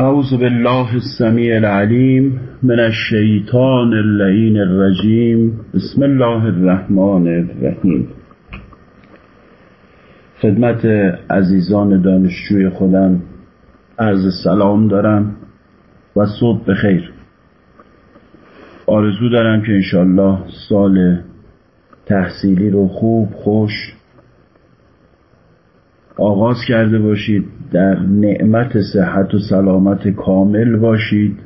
أعوذ بالله السميع العليم من الشيطان اللعين الرجيم بسم الله الرحمن الرحیم. خدمت عزیزان دانشجوی خودم عرض سلام دارم و صبح بخیر. آرزو دارم که انشالله سال تحصیلی رو خوب خوش آغاز کرده باشید در نعمت صحت و سلامت کامل باشید.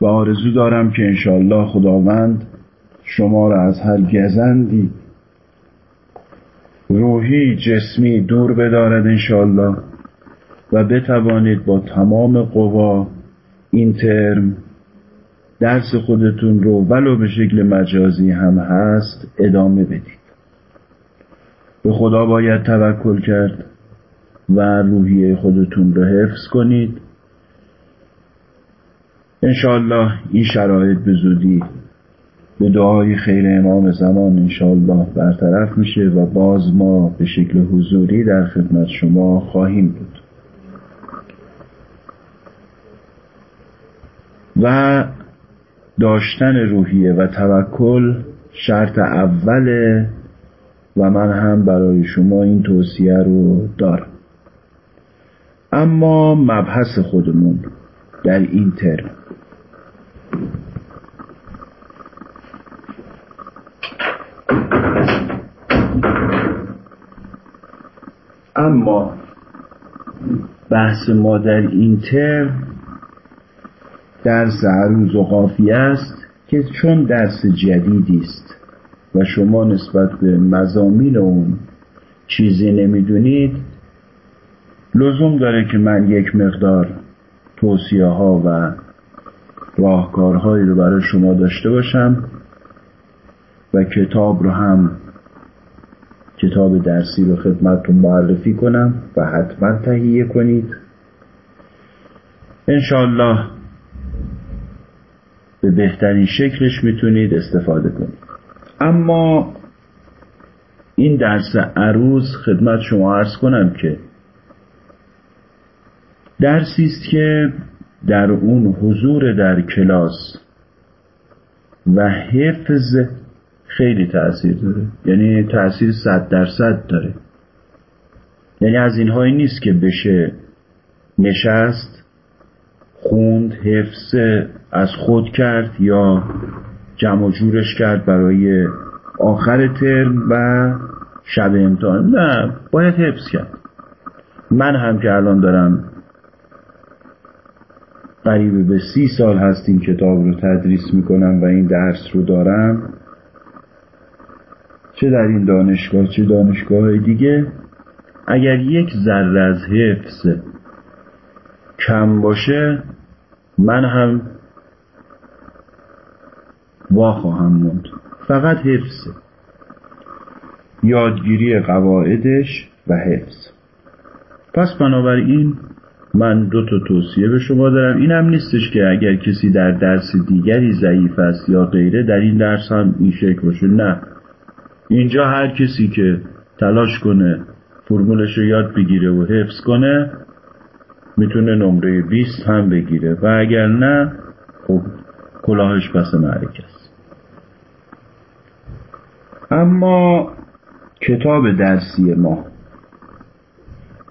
و آرزو دارم که انشالله خداوند شما را از هر گزندی روحی جسمی دور بدارد انشالله و بتوانید با تمام قوا این ترم درس خودتون رو ولو به شکل مجازی هم هست ادامه بدید. به خدا باید توکل کرد و روحیه خودتون رو حفظ کنید. انشاءالله این شرایط به زودی به دعای خیر امام زمان انشاءالله برطرف میشه و باز ما به شکل حضوری در خدمت شما خواهیم بود. و داشتن روحیه و توکل شرط اوله و من هم برای شما این توصیه رو دارم. اما مبحث خودمون در این ترم. اما بحث ما در این ترم درس عروض و قافیه است که چون درس جدیدی است. و شما نسبت به مزامین اون چیزی نمی‌دونید لزوم داره که من یک مقدار توصیه ها و راهکارهایی رو برای شما داشته باشم و کتاب رو هم کتاب درسی رو خدمتتون معرفی کنم و حتما تهیه کنید. انشاءالله به بهترین شکلش می‌تونید استفاده کنید. اما این درس عروض خدمت شما عرض کنم که درسی است که در اون حضور در کلاس و حفظ خیلی تأثیر داره. یعنی تأثیر صد درصد داره. یعنی از اینهایی نیست که بشه نشست خوند حفظ از خود کرد یا جمع جورش کرد برای آخر ترم و شب امتحان. نه باید حفظ کرد. من هم که الان دارم قریب به سی سال هست این کتاب رو تدریس می‌کنم و این درس رو دارم. چه در این دانشگاه چه دانشگاه دیگه. اگر یک ذره از حفظ کم باشه من هم وا خواهم موند. فقط حفظه یادگیری قواعدش و حفظ. پس بنابراین من دو تا توصیه به شما دارم. این هم نیستش که اگر کسی در درس دیگری ضعیف است یا غیره در این درس هم این شکل باشه. نه. اینجا هر کسی که تلاش کنه فرمولش رو یاد بگیره و حفظ کنه می‌تونه نمره 20 هم بگیره. و اگر نه خب کلاهش پس معرکه است. اما کتاب درسی ما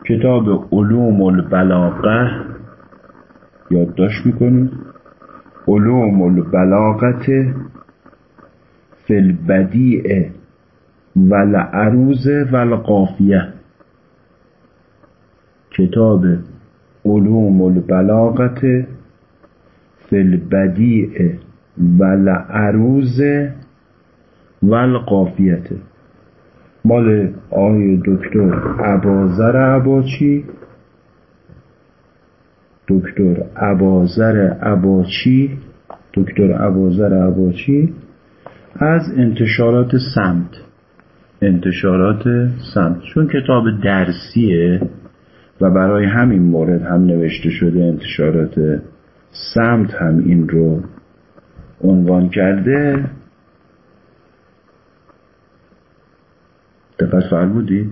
کتاب علوم البلاغه یادداشت می‌کنید علوم البلاغت فی البدیع والعروض والقافیه کتاب علوم البلاغت فی البدیع والعروض والقافیته مال آقای دکتر عبازر عباچی. دکتر عبازر عباچی. دکتر عبازر عباچی. از انتشارات سمت. انتشارات سمت. چون کتاب درسیه و برای همین مورد هم نوشته شده انتشارات سمت هم این رو عنوان کرده. دقت فرمودی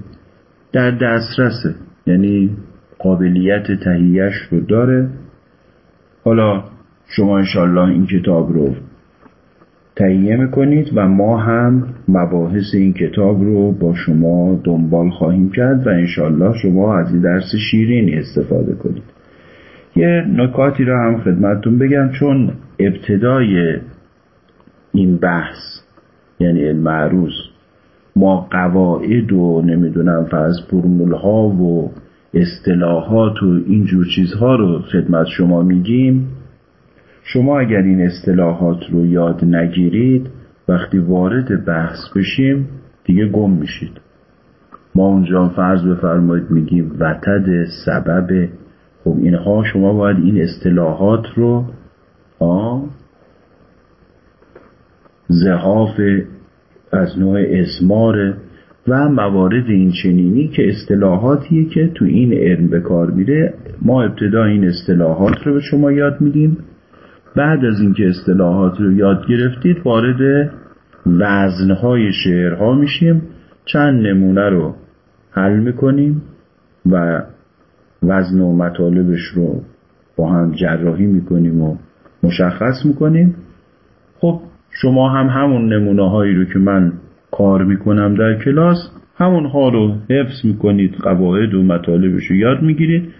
در دسترسه یعنی قابلیت تهیهش رو داره. حالا شما انشالله این کتاب رو تهیه می‌کنید و ما هم مباحث این کتاب رو با شما دنبال خواهیم کرد و انشالله شما از این درس شیرین استفاده کنید. یه نکاتی رو هم خدمتتون بگم چون ابتدای این بحث یعنی علم عروض ما قواعد و نمی‌دونم فرض فرمول ها و اصطلاحات و اینجور چیزها رو خدمت شما میگیم. شما اگر این اصطلاحات رو یاد نگیرید وقتی وارد بحث بشیم دیگه گم میشید. ما اونجا فرض بفرمایید میگیم وتد سبب. خب اینها شما باید این اصطلاحات رو آ زهاف از نوع ازمار و موارد این چنینی که اصطلاحاتیه که تو این علم به کار میره ما ابتدا این اصطلاحات رو به شما یاد میدیم. بعد از اینکه اصطلاحات رو یاد گرفتید وارد وزنهای شعرها میشیم. چند نمونه رو حل می‌کنیم و وزن و مطالبش رو با هم جراحی می‌کنیم و مشخص می‌کنیم. شما هم همون نمونه هایی رو که من کار می‌کنم در کلاس همون ها رو حفظ می‌کنید قواعد و مطالبش رو یاد می‌گیرید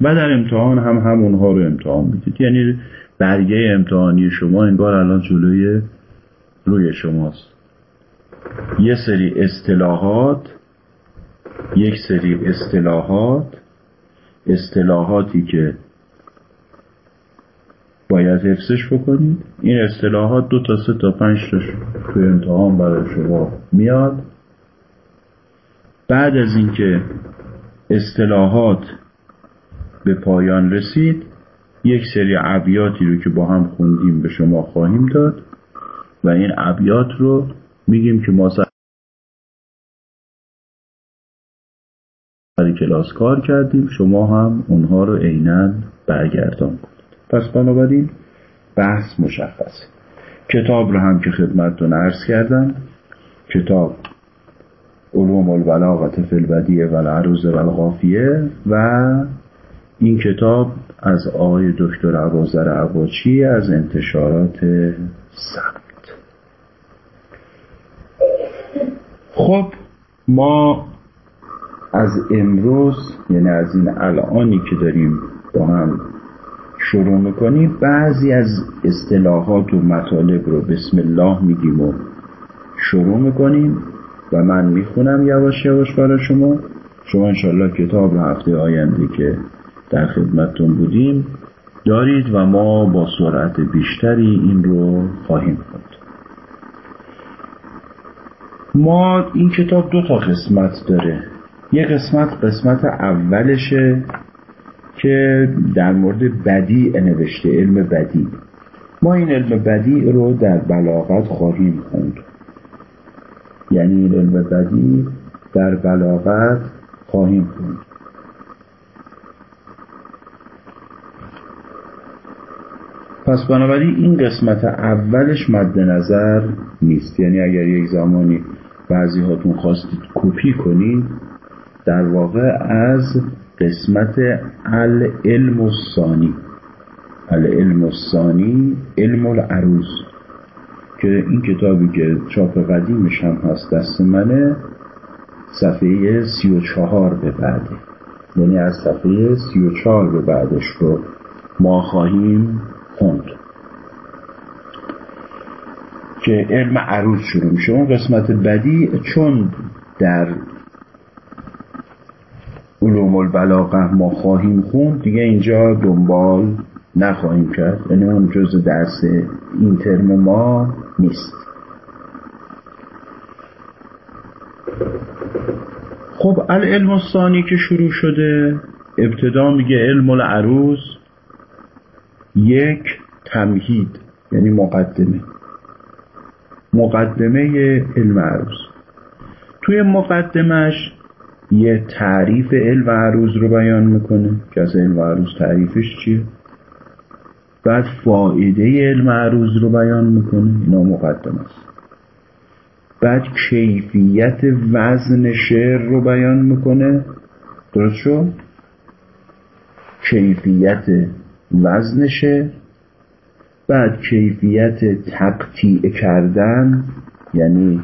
و در امتحان هم همون ها رو امتحان می‌دید. یعنی برگه امتحانی شما انگار الان جلوی روی شماست. یه سری اصطلاحات یک سری اصطلاحات اصطلاحاتی که باید حفظش بکنید. این اصطلاحات دو تا سه تا پنج تاش توی امتحان برای شما میاد. بعد از اینکه اصطلاحات به پایان رسید یک سری ابیاتی رو که با هم خوندیم به شما خواهیم داد و این ابیات رو میگیم که ما سر کلاس کار کردیم. شما هم اونها رو عینا برگردان کنید. پس بنابراین بحث مشخصه. کتاب رو هم که خدمتتون عرض کردم کتاب علوم البلاغت فی البدیه و العروض و الغافیه و این کتاب از آقای دکتر عبازر عباچی از انتشارات سبت. خب ما از امروز یعنی از این الانی که داریم با هم شروع می‌کنیم بعضی از اصطلاحات و مطالب رو بسم الله میگیم و شروع می‌کنیم و من می‌خونم یواش یواش برای شما. شما انشالله کتاب هفته آینده که در خدمتتون بودیم دارید و ما با سرعت بیشتری این رو خواهیم خوند. ما این کتاب دو تا قسمت داره. یه قسمت قسمت اولشه که در مورد بدی نوشته علم بدی. ما این علم بدی رو در بلاغت خواهیم خوند. یعنی این علم بدی در بلاغت خواهیم خوند. پس بنابراین این قسمت اولش مد نظر نیست. یعنی اگر یک زمانی بعضی هاتون خواستید کپی کنید در واقع از قسمت العلم الثانی. العلم الثانی علم العروض. که این کتابی که چاپ قدیمش هم هست دست منه صفحه سی و چهار به بعده. یعنی از صفحه سی و چهار به بعدش رو ما خواهیم خوند. که علم عروض شروع میشه. اون قسمت بدی چون در علوم البلاغه ما خواهیم خوند دیگه اینجا دنبال نخواهیم کرد. یعنی اون جز درس این ترم ما نیست. خب العلم الثانی که شروع شده ابتدا میگه علم العروض یک تمهید یعنی مقدمه. مقدمه علم عروض. توی مقدمش یه تعریف علم عروض رو بیان می‌کنه. که از علم عروض تعریفش چیه؟ بعد فایده علم عروض رو بیان می‌کنه. اینا مقدم است. بعد کیفیت وزن شعر رو بیان می‌کنه. درست شد؟ کیفیت وزن شعر. بعد کیفیت تقطیع کردن یعنی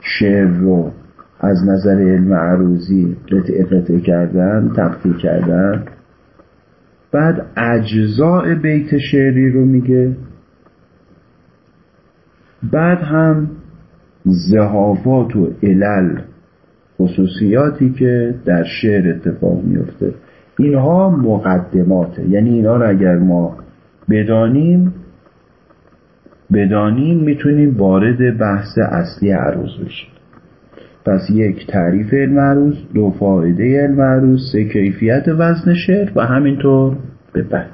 شعر رو از نظر علم عروضی قطعه کردن تقطیع کردن. بعد اجزاء بیت شعری رو میگه. بعد هم زهافات و علل خصوصیاتی که در شعر اتفاق میفته. اینها مقدماته یعنی اینا رو اگر ما بدانیم بدانیم می‌تونیم وارد بحث اصلی عروض بشیم. پس یک تعریف علم عروض دو فایده علم عروض سه کیفیت وزن شعر و همینطور به بعد.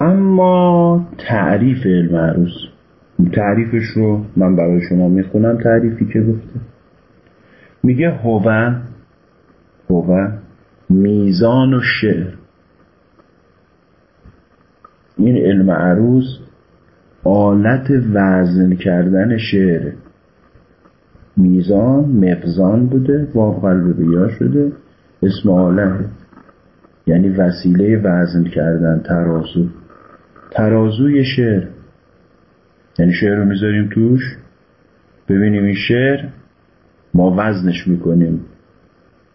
اما تعریف علم عروض تعریفش رو من برای شما می‌خونم تعریفی که گفته. میگه هوه هوه میزان و شعر. این علم عروض آلت وزن کردن شعر. میزان مفزان بوده واقع قلب بیا شده. اسم آله یعنی وسیله وزن کردن ترازو. ترازوی شعر. یعنی شعر رو می‌ذاریم توش. ببینیم این شعر ما وزنش می‌کنیم.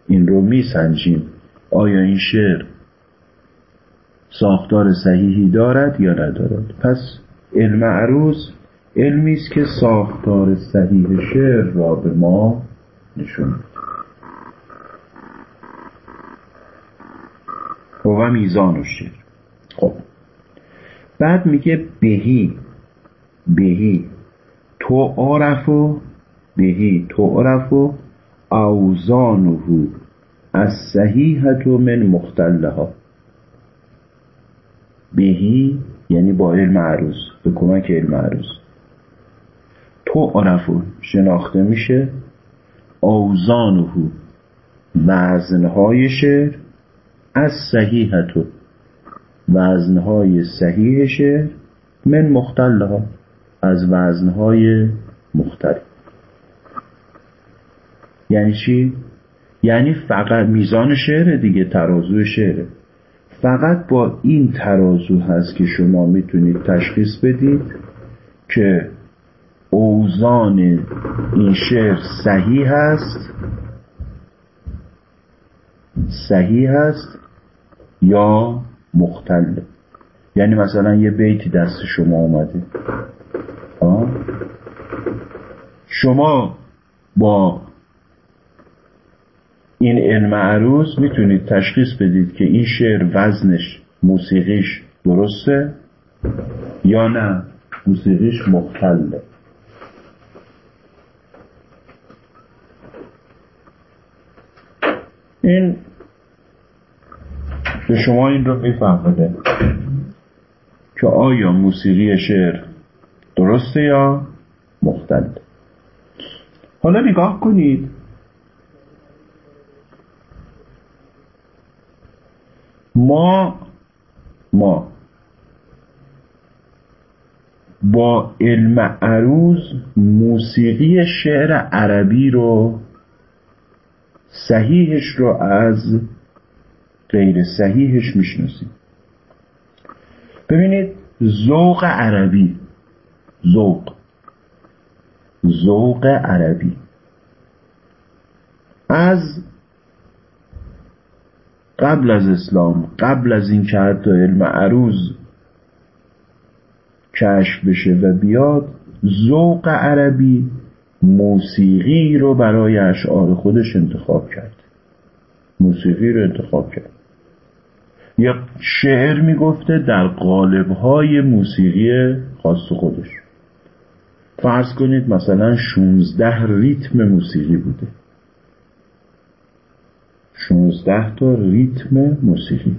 این رو میسنجیم. آیا این شعر ساختار صحیحی دارد یا ندارد؟ پس علم عروض علمی است که ساختار صحیح شعر را به ما نشون و میزان و شعر. خب بعد میگه بهی بهی تو عرفو بهی تو عرفو اوزانه از صحیحت من مختلها. بهی یعنی با علم عروض به کمک علم عروض. عرفو شناخته میشه. اوزانه وزنهای شعر. از صحیحتو وزنهای صحیح شعر. من مختلها از وزنهای مختلف. یعنی چی؟ یعنی فقط میزان شعر دیگه ترازو شعره فقط با این ترازو هست که شما می‌تونید تشخیص بدید که اوزان این شعر صحیح هست؟ صحیح هست یا مختلف؟ یعنی مثلا یه بیتی دست شما اومده. آه؟ شما با این علم عروض می‌تونید تشخیص بدید که این شعر وزنش موسیقیش درسته یا نه؟ موسیقیش مختله این به شما این رو میفهمده که آیا موسیقی شعر درسته یا مختل؟ حالا نگاه کنید. ما ما با علم عروض موسیقی شعر عربی رو صحیحش رو از غیر صحیحش می‌شناسیم. ببینید ذوق عربی ذوق ذوق عربی از قبل از اسلام قبل از این که حتی علم عروض کشف بشه و بیاد ذوق عربی موسیقی رو برای اشعار خودش انتخاب کرد. موسیقی رو انتخاب کرد. یا شعر می‌گفته در قالبهای موسیقی خاص خودش. فرض کنید مثلا 16 ریتم موسیقی بوده. 16 تا ریتم موسیقی.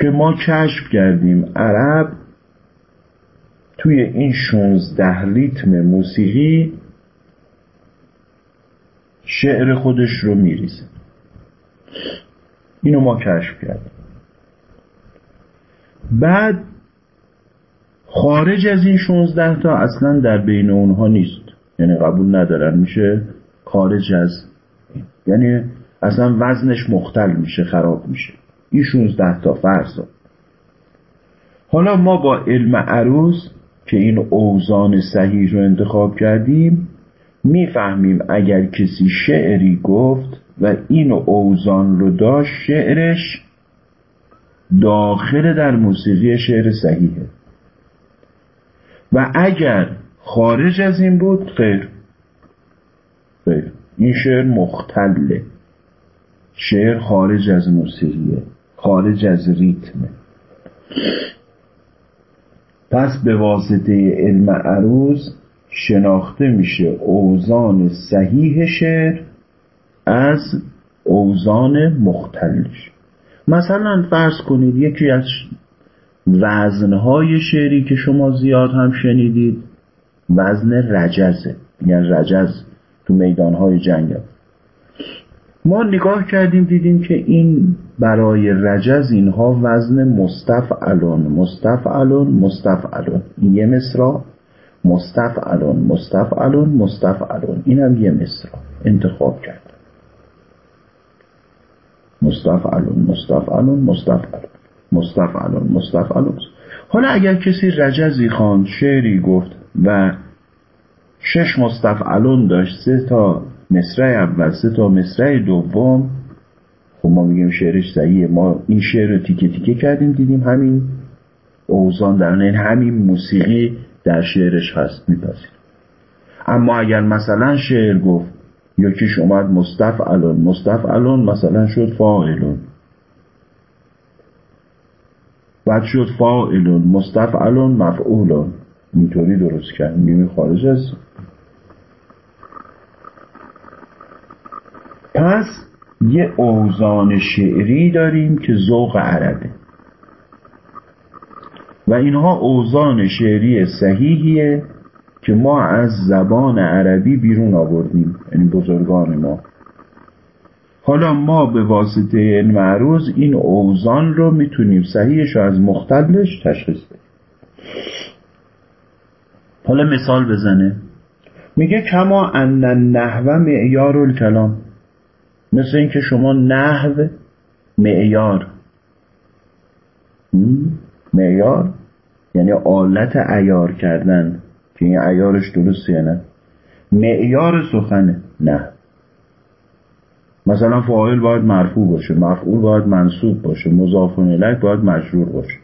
که ما کشف کردیم عرب توی این 16 ریتم موسیقی شعر خودش رو میریزه. اینو ما کشف کردیم. بعد خارج از این 16 تا اصلا در بین اونها نیست. یعنی قبول ندارن. میشه خارج از. یعنی اصلا وزنش مختل میشه خراب میشه. این 16 تا فرض حالا ما با علم عروض که این اوزان صحیح رو انتخاب کردیم می‌فهمیم اگر کسی شعری گفت و این اوزان رو داشت شعرش داخل در موسیقی شعر صحیحه. و اگر خارج از این بود خیر. خیر. این شعر مختله. شعر خارج از موسیقیه خارج از ریتمه. پس به واسطه علم عروض شناخته میشه اوزان صحیح شعر از اوزان مختلش مثلا فرض کنید یکی از وزنهای شعری که شما زیاد هم شنیدید وزن رجزه. یعنی رجز تو میدانهای جنگ ما نگاه کردیم دیدیم که این برای رجز اینها وزن مستفعلون. مستفعلون مستفعلون. یه مصرا. مستفعلون مستفعلون مستفعلون. این هم یه مصرا. انتخاب کرد. مستفعلون مستفعلون مستفعلون. مستفعلون مستفعلون. حالا اگر کسی رجزی خواند شعری گفت و شش مستفعلون داشت سه تا مصرع اول سه تا مصرع دوم. خب ما میگیم شعرش صحیحه. ما این شعر رو تیکه تیکه کردیم دیدیم همین اوزان در این همین موسیقی در شعرش هست میپذیر اما اگر مثلا شعر گفت یکیش اومد مستفعلون مستفعلون مثلا شد فاعلون. بعد شد فاعلون مستفعلون مفعولون. اینطوری درست کرد میگیم خارج از پس یه اوزان شعری داریم که ذوق عربه. و اینها اوزان شعری صحیحیه که ما از زبان عربی بیرون آوردیم یعنی بزرگان ما. حالا ما به واسطه علم عروض این اوزان رو می‌تونیم صحیحش رو از مختلش تشخیص بدیم. حالا مثال بزنه. میگه کما ان نحو معیار الکلام. مثل اینکه شما نحو معیار. معیار؟ یعنی آلت عیار کردن. که این عیارش درسته نه؟ معیار سخنه نه. مثلا فاعل باید مرفوع باشه. مفعول باید منصوب باشه. مضاف الیه باید مجرور باشه.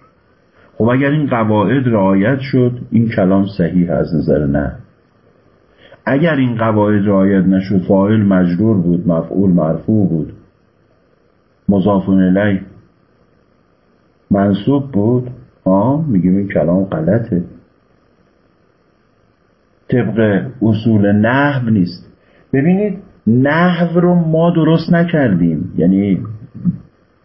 خب اگر این قواعد رعایت شد این کلام صحیح از نظر نه. اگر این قواعد رعایت نشد فاعل مجرور بود مفعول مرفوع بود. مضاف الیه. منصوب بود. ها میگیم این کلام غلطه. طبق اصول نحو نیست. ببینید نحو رو ما درست نکردیم. یعنی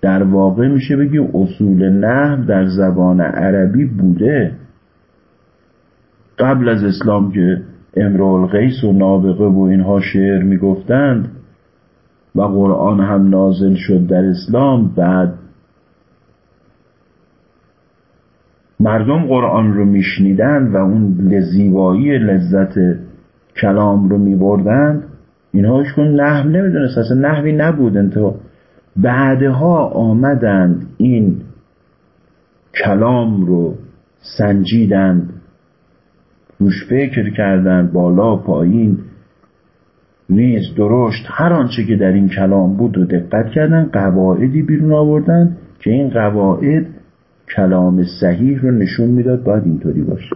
در واقع میشه بگی اصول نحو در زبان عربی بوده. قبل از اسلام که امرال غیس و نابغه و اینها شعر می‌گفتند و قرآن هم نازل شد در اسلام. بعد مردم قرآن رو میشنیدند و اون زیبایی لذت کلام رو میبردند. اینها کن نحو نمی‌دونست اصلا نحوی نبود. انتها بعدها آمدند این کلام رو سنجیدند. روش فکر کردند بالا پایین ریز درشت هر آنچه که در این کلام بود رو دقت کردن قواعدی بیرون آوردن که این قواعد کلام صحیح رو نشون می‌داد باید اینطوری باشه.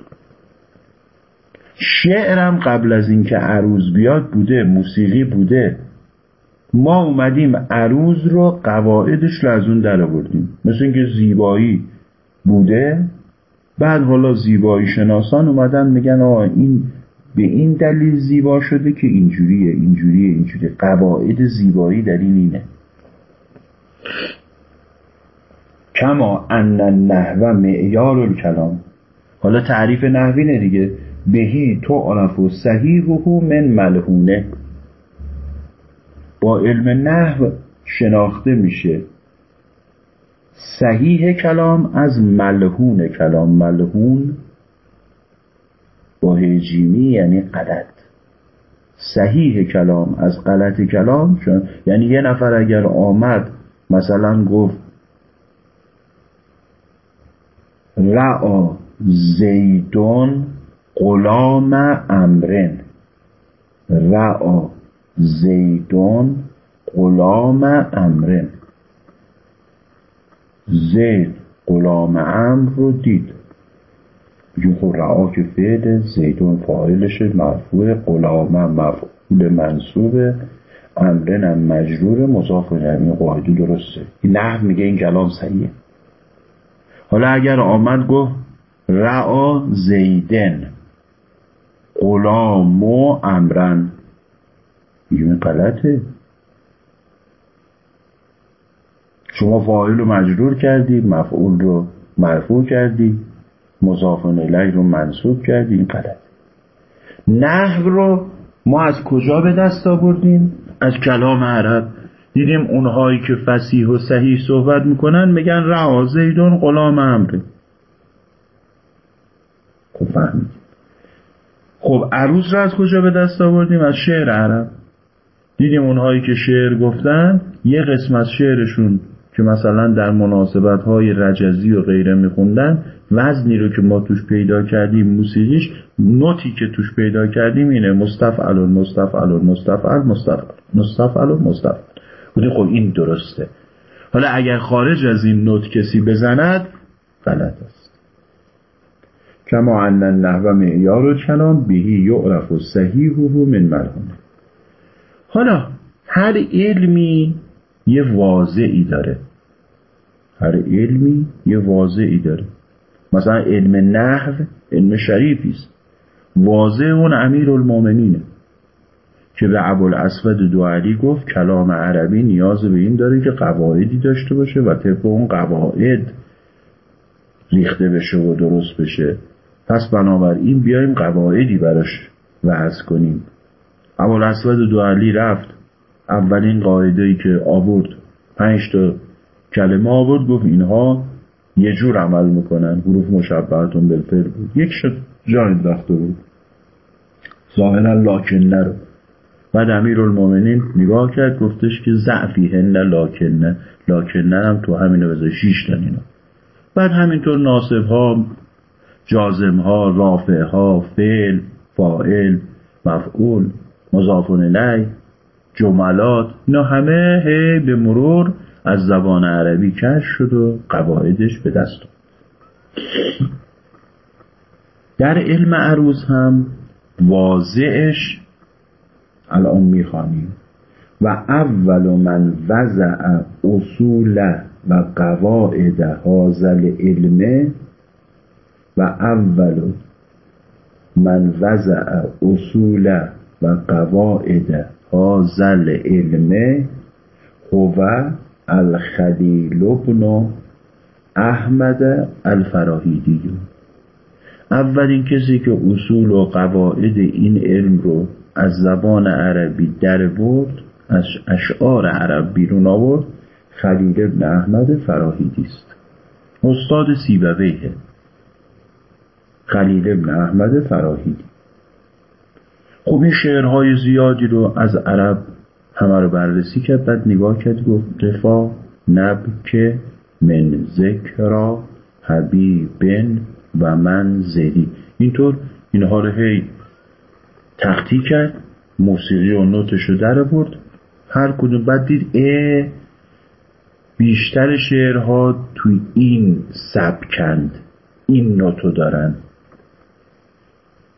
شعرم قبل از اینکه عروض بیاد بوده موسیقی بوده. ما اومدیم عروض رو قواعدش رو از اون در آوردیم. مثل اینکه زیبایی بوده بعد حالا زیبایی شناسان اومدن میگن آقا این به این دلیل زیبا شده که اینجوریه اینجوریه اینجوریه. قواعد زیبایی در این اینه. کما ان النحو معیار الکلام. حالا تعریف نحوی دیگه. بهی تو عرف صحیحه من ملهونه. با علم نحو شناخته میشه. صحیح کلام از ملهون کلام. ملهون با هجیمی یعنی قدد صحیح کلام از غلط کلام چون یعنی یه نفر اگر آمد مثلا گفت رعا زیدون غلام امرن. رعا زیدون غلام امرن. زید غلام امر رو دید. رعا که فعل زیدون فاعلشه مرفوع غلام مفعول منصوبه. امرن هم مجرور مضاف این قاعده درسته. این نحو میگه این کلام صحیحه. حالا اگر آمد گفت رعا زیدن غلام و امرن میگیم غلطه. شما فاعل رو مجرور کردی مفعول رو مرفوع کردی مضاف الیه رو منصوب کردی این غلط. نحو رو ما از کجا به دست آوردیم؟ از کلام عرب. دیدیم اونهایی که فسیح و صحیح صحبت می‌کنن میگن رعا زیدون غلام امره خب فهمید. خب عروس رو از کجا به دست آوردیم؟ از شعر عرب. دیدیم اونهایی که شعر گفتن یه قسم از شعرشون که مثلا در مناسبت های رجزی و غیره میخوندن وزنی رو که ما توش پیدا کردیم موسیقیش نوتی که توش پیدا کردیم اینه مستفعل مستفعل مستفعل مستفعل مستفعل مستفعل. بودیم خب این درسته. حالا اگر خارج از این نوت کسی بزند غلط است. کما ان النحو معیار و کلام بهی یعرف و صحیح من مرهونه حالا هر علمی یه واضعی داره. هر علمی یه واضعی داره. مثلا علم نحو علم شریفی است. واضع اون امیر المومنینه که به ابوالاسود دو علی گفت کلام عربی نیاز به این داره که قواعدی داشته باشه و طبق اون قواعد ریخته بشه و درست بشه. پس بنابراین بیایم قواعدی براش وضع کنیم. ابوالاسود دو علی رفت. اولین قاعده که آورد پنج تا کلمه آورد گفت اینها یه جور عمل می‌کنن حروف مشبهتون بالفعل بود. یک شد جا انداخته بود. ظاهرا لاکنه رو بعد امیر المومنین نگاه کرد گفتش که ضعفی هنه لاکنه لاکنه هم تو همینو بذار شیش اینا. بعد همینطور ناسب ها جازم ها رافع ها فعل فائل مفعول مضافون الی جملات اینا همه هی به مرور از زبان عربی کش شد و قواعدش به دست در علم عروض هم واضعش الان می‌خوانیم. و اول من وضع اصول و قواعد هازل علمه و اول من وضع اصول و قواعد هازل علمه هو الخلیل ابن احمد الفراهیدی. اولین کسی که اصول و قواعد این علم رو از زبان عربی در برد از اشعار عرب بیرون آورد خلیل ابن احمد فراهیدی است. استاد سیبویه خلیل ابن احمد فراهیدی. خب این شعرهای زیادی رو از عرب همه رو بررسی کرد بعد نگاه کرد گفت رفا که من ذکرا حبیبن و من زدی اینطور اینها رو هی تختی کرد موسیقی و نوتش رو در برد هر کدوم بعد دید اه بیشتر شعرها توی این سبکند این نوتو دارن.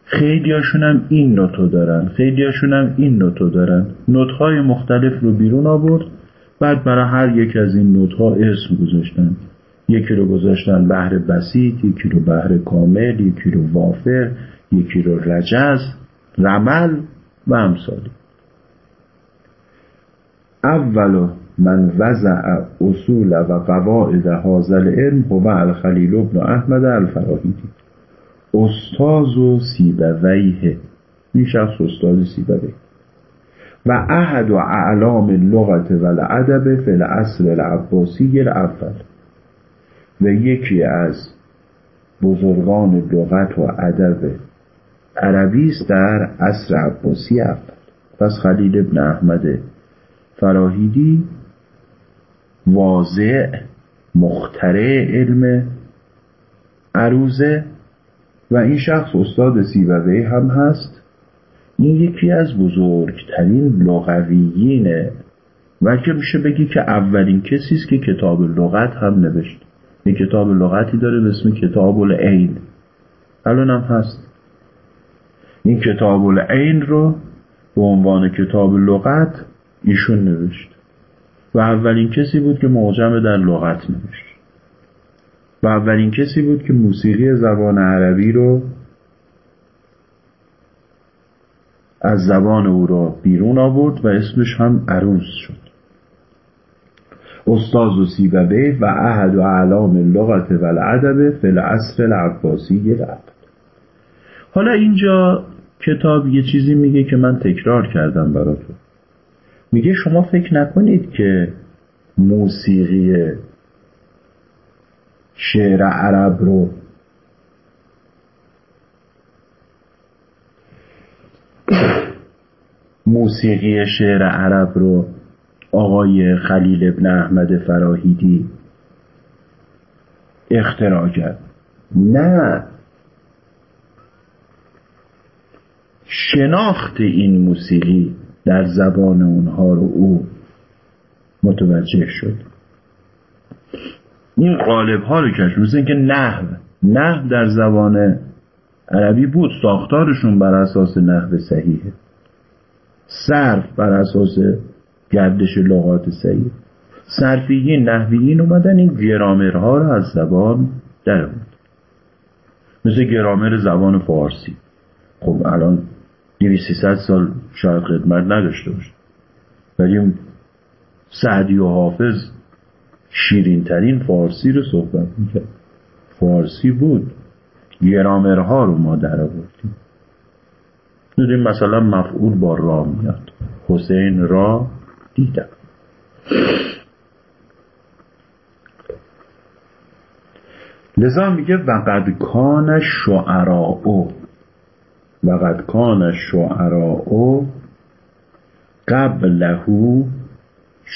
خیلیاشون هم این نوتو دارن. خیلیاشون هم این نوتو دارن. نوتهای مختلف رو بیرون آورد. بعد برای هر یک از این نوتها اسم گذاشتن. یکی رو گذاشتن بحر بسیط یکی رو بحر کامل یکی رو وافر یکی رو رجز رمل و امثالی. اول من وضع اصول و قواعد حاضل علم هو الخلیل ابن احمد الفراهیدی. استاز و سیبویه. این شخص استاد سیبویه و احد و اعلام لغت و الادب فی العصر العباسی الاول. و یکی از بزرگان لغت و ادب عربی است در عصر عباسی اول. پس خلیل ابن احمد فراهیدی واضع مخترع علم عروزه و این شخص استاد سیبوی هم هست. این یکی از بزرگترین لغویینه که میشه بگی که اولین کسی است که کتاب لغت هم نوشت. یه کتاب لغتی داره به اسم کتاب العین. الان هم هست. این کتاب العین رو به عنوان کتاب لغت ایشون نوشت. و اولین کسی بود که معجم در لغت نوشت. و اولین کسی بود که موسیقی زبان عربی رو از زبان او را بیرون آورد و اسمش هم عروس شد. استاز و سیببه و احد و اعلام لغت و العدب فی العصر العباسی حالا اینجا کتاب یه چیزی میگه که من تکرار کردم براتون. میگه شما فکر نکنید که موسیقی شعر عرب رو. موسیقی شعر عرب رو آقای خلیل ابن احمد فراهیدی اختراع کرد. نه. شناخت این موسیقی در زبان اونها رو او متوجه شد. این قالب ها رو کشف مثل اینکه نحو. نحو در زبان عربی بود. ساختارشون بر اساس نحو صحیحه. صرف بر اساس گردش لغات صحیح. صرفیین نحویین اومدن. این گرامرها رو از زبان در بود مثل گرامر زبان فارسی. خب الان 200 سال شاید خدمت نداشته باشه. ولی سعدی و حافظ شیرین ترین فارسی رو صحبت می‌کرد. فارسی بود. گرامرها رو ما در آوردیم. دیدیم مثلا مفعول با را میاد. حسین را دیدم. لذا میگه وقد کان شعراء. وقد کان شعراء قبله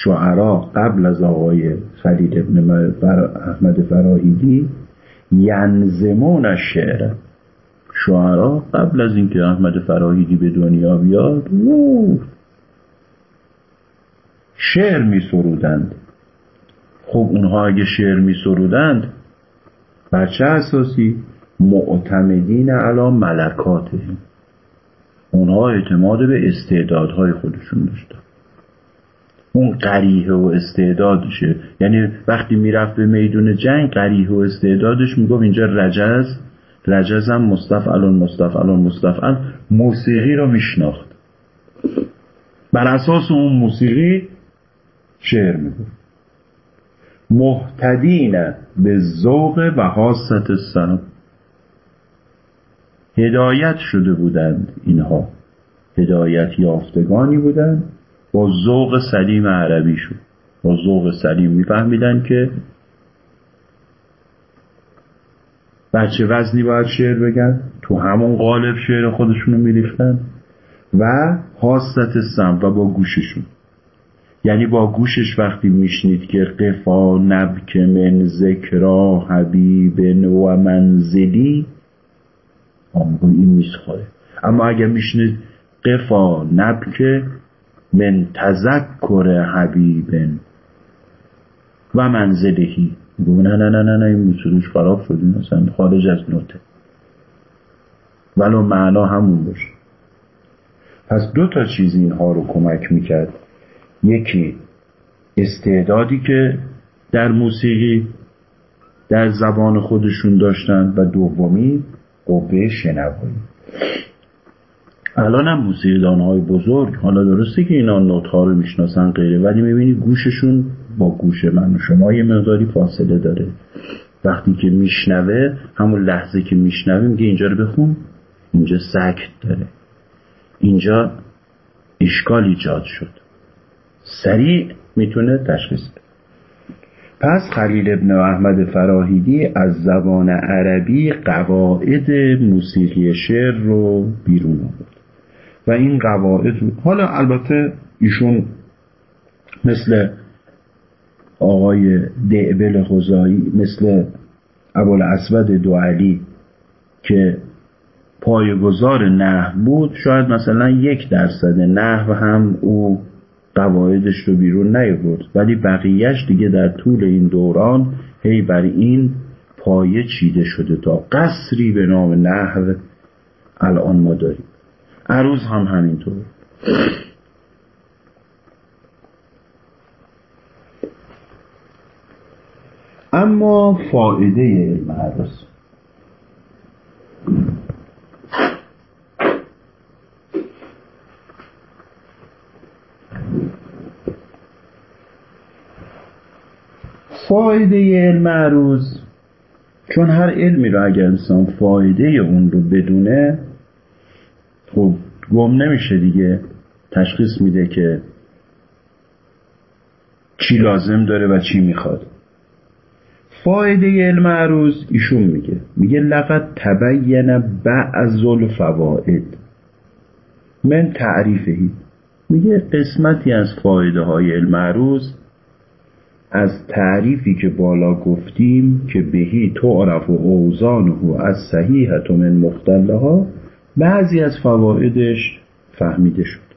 شعرا قبل از آقای خلید ابن احمد فراهیدی ینزمون شعر شعرا قبل از اینکه احمد فراهیدی به دنیا بیاد شعر می سرودند خب اونها اگه شعر می سرودند بر چه اساسی؟ معتمدین علا ملکاتهم. اونها اعتماد به استعدادهای خودشون داشتن. اون قریه و استعدادشه یعنی وقتی می‌رفت به میدون جنگ قریه و استعدادش می‌گفت اینجا رجز رجزم مستفعلون مستفعلون مستفعل. موسیقی رو میشناخت. بر اساس اون موسیقی شعر می‌گفت. محتدین به ذوق و حاست سن هدایت شده بودند اینها. هدایت یافتگانی بودند. با ذوق سلیم عربی شد. با ذوق سلیم. میفهمیدن که بچه وزنی باید شعر بگن؟ تو همون قالب شعر خودشونو میریختن. و حاست سم و با گوششون. یعنی با گوشش وقتی میشنید که قفا نبک من ذکرا حبیب و منزلی این میسخواه اما اگر میشنید قفا نبک من تذکر حبیبن. و منزلهی گو نه نه نه نه نه این موسیقیش خراب شد. مثلا خارج از نوته. ولو معنا همون باشه. پس دو تا چیز اینها رو کمک می‌کرد. یکی استعدادی که در موسیقی در زبان خودشون داشتن و دومی قوه شنوایی. الان هم موسیقیدان های بزرگ. حالا درسته که اینا نوت ها رو می‌شناسن غیره ولی می‌بینی گوششون با گوش من و شما یه مقداری فاصله داره. وقتی که میشنوه همون لحظه که میشنوه میگه اینجا رو بخون اینجا سکت داره. اینجا اشکال ایجاد شد. سریع می‌تونه تشخیص بده. پس خلیل ابن احمد فراهیدی از زبان عربی قواعد موسیقی شعر رو بیرون آورد. این قواعد حالا البته ایشون مثل آقای دعبل خزایی مثل ابوالاسود دوالی که پایگزار نحو بود شاید مثلا یک درصد نحو هم او قواعدش رو بیرون نیورد. ولی بقیهش دیگه در طول این دوران هی بر این پایه چیده شده تا قصری به نام نحو الان ما داریم. عروض هم همینطور. اما فایده علم عروض فایده علم عروض چون هر علمی رو اگر انسان فایده اون رو بدونه خب گم نمیشه دیگه. تشخیص میده که چی لازم داره و چی می‌خواد. فایده علم عروض ایشون میگه. میگه لقد تبین بعض الفوائد من تعریفهی. میگه قسمتی از فایده های علم عروض از تعریفی که بالا گفتیم که بهی تعرف و اوزانه از صحیحت و من مختلها بعضی از فوایدش فهمیده شد.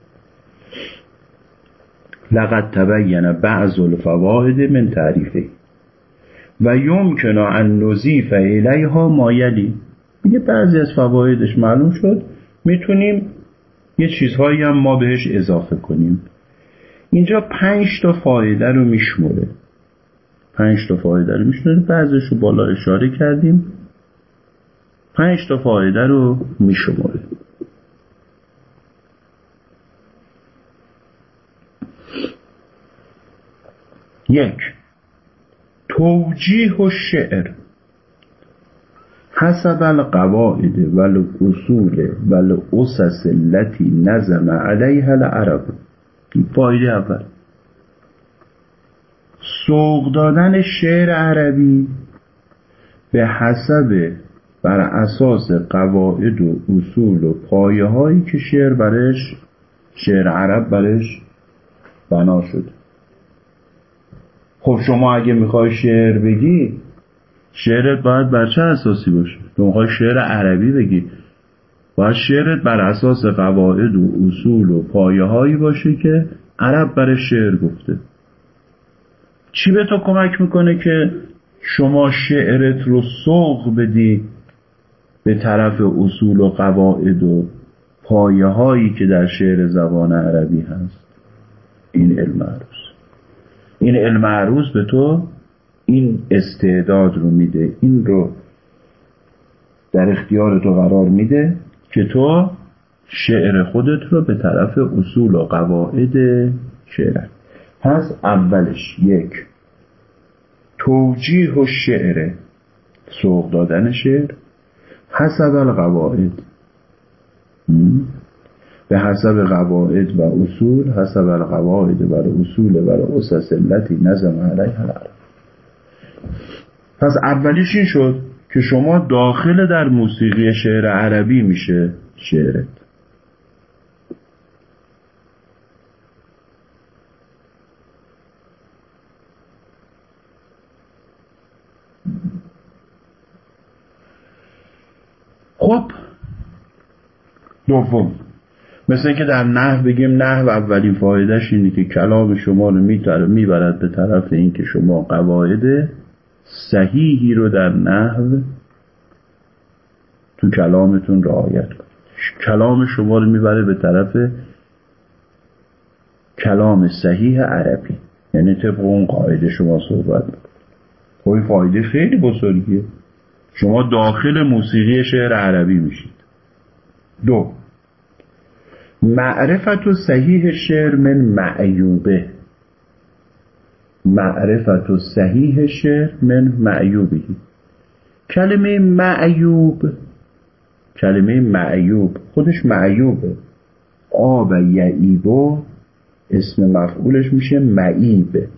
لقد تبین بعض الفواید من تعریفه. و یمکن ان نضیف الیها مایلی میگه بعضی از فوایدش معلوم شد. می‌تونیم یه چیزهایی هم ما بهش اضافه کنیم. اینجا پنج تا فایده رو میشموره. پنج تا فایده رو میشموره. بعضش رو بالا اشاره کردیم. پنج تا فایده رو میشموره یک توجیه و شعر. حسب القواعد والاصول والاسس التي نظم علیها العرب. فایده اول. سوق دادن شعر عربی به حسب بر اساس قواعد و اصول و پایه هایی که شعر برش شعر عرب برش بنا شد. خب شما اگه می‌خوای شعر بگی شعرت باید بر چه اساسی باشه؟ تو می‌خوای شعر عربی بگی. باید شعرت بر اساس قواعد و اصول و پایه هایی باشه که عرب برای شعر گفته. چی به تو کمک می‌کنه که شما شعرت رو سوق بدی؟ به طرف اصول و قواعد و پایه هایی که در شعر زبان عربی هست. این علم عروض این علم عروض به تو این استعداد رو میده این رو در اختیار تو قرار میده که تو شعر خودت رو به طرف اصول و قواعد شعر. پس اولش یک توجیه و شعر سوق دادن شعر. حسب القواعد. به حسب قواعد و اصول حسب القواعد و اصول و اسس التي نظم علیها العرب پس اولیش این شد که شما داخل در موسیقی شعر عربی میشه شعرت. خب. دوم. مثل اینکه در نحو بگیم نحو اولین فایدهش اینه که کلام شما رو می‌برد به طرف اینکه شما قواعد صحیحی رو در نحو تو کلامتون رعایت کنید. کلام شما رو می‌بره به طرف کلام صحیح عربی. یعنی طبق اون قاعده شما صحبت خب فایده خیلی بزرگیه. شما داخل موسیقی شعر عربی میشید. دو. معرفت و صحیح شعر من معیوبه. معرفت و صحیح شعر من معیوبهی کلمه معیوب کلمه معیوب خودش معیوبه. آب یعیبو اسم مفعولش میشه معیب.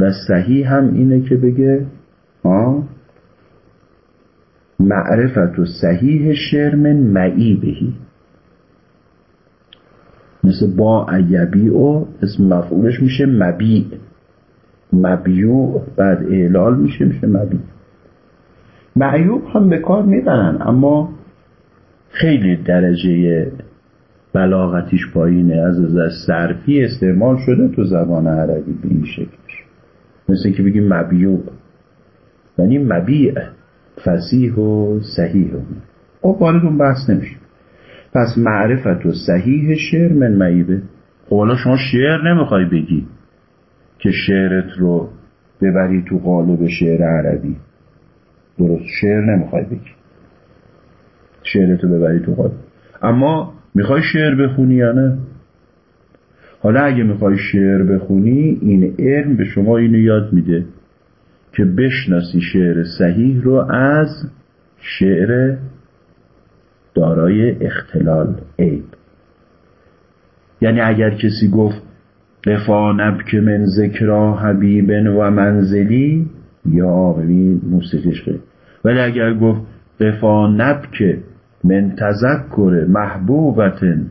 و صحیح هم اینه که بگه آه معرفت و صحیح شعر من معیبهی. مثل با و اسم مفعولش میشه مبیع. مبیوع بعد اعلال میشه میشه مبیع. معیوب هم به کار می‌برن اما خیلی درجه بلاغتیش پایینه از نظر صرفی استعمال شده تو زبان عربی به این شکلش مثل که بگیم مبیوع. یعنی مبیع. فسیح و صحیح. خب وارد اون بحث نمیشه. پس معرفت و صحیح شعر من معیبه. خب حالا شما شعر نمی‌خوای بگی که شعرت رو ببری تو قالب شعر عربی. درست شعر نمی‌خوای بگی. شعرتو ببری تو قالب. اما می‌خوای شعر بخونی یا نه؟ حالا اگه می‌خوای شعر بخونی این علم به شما اینو یاد میده. که بشناسی شعر صحیح رو از شعر دارای اختلال عیب. یعنی اگر کسی گفت قفا نبک من ذکرا حبیبن و منزلی یا ببین موسیقیش خیلی ولی اگر گفت قفا نبک من تذکر محبوبتن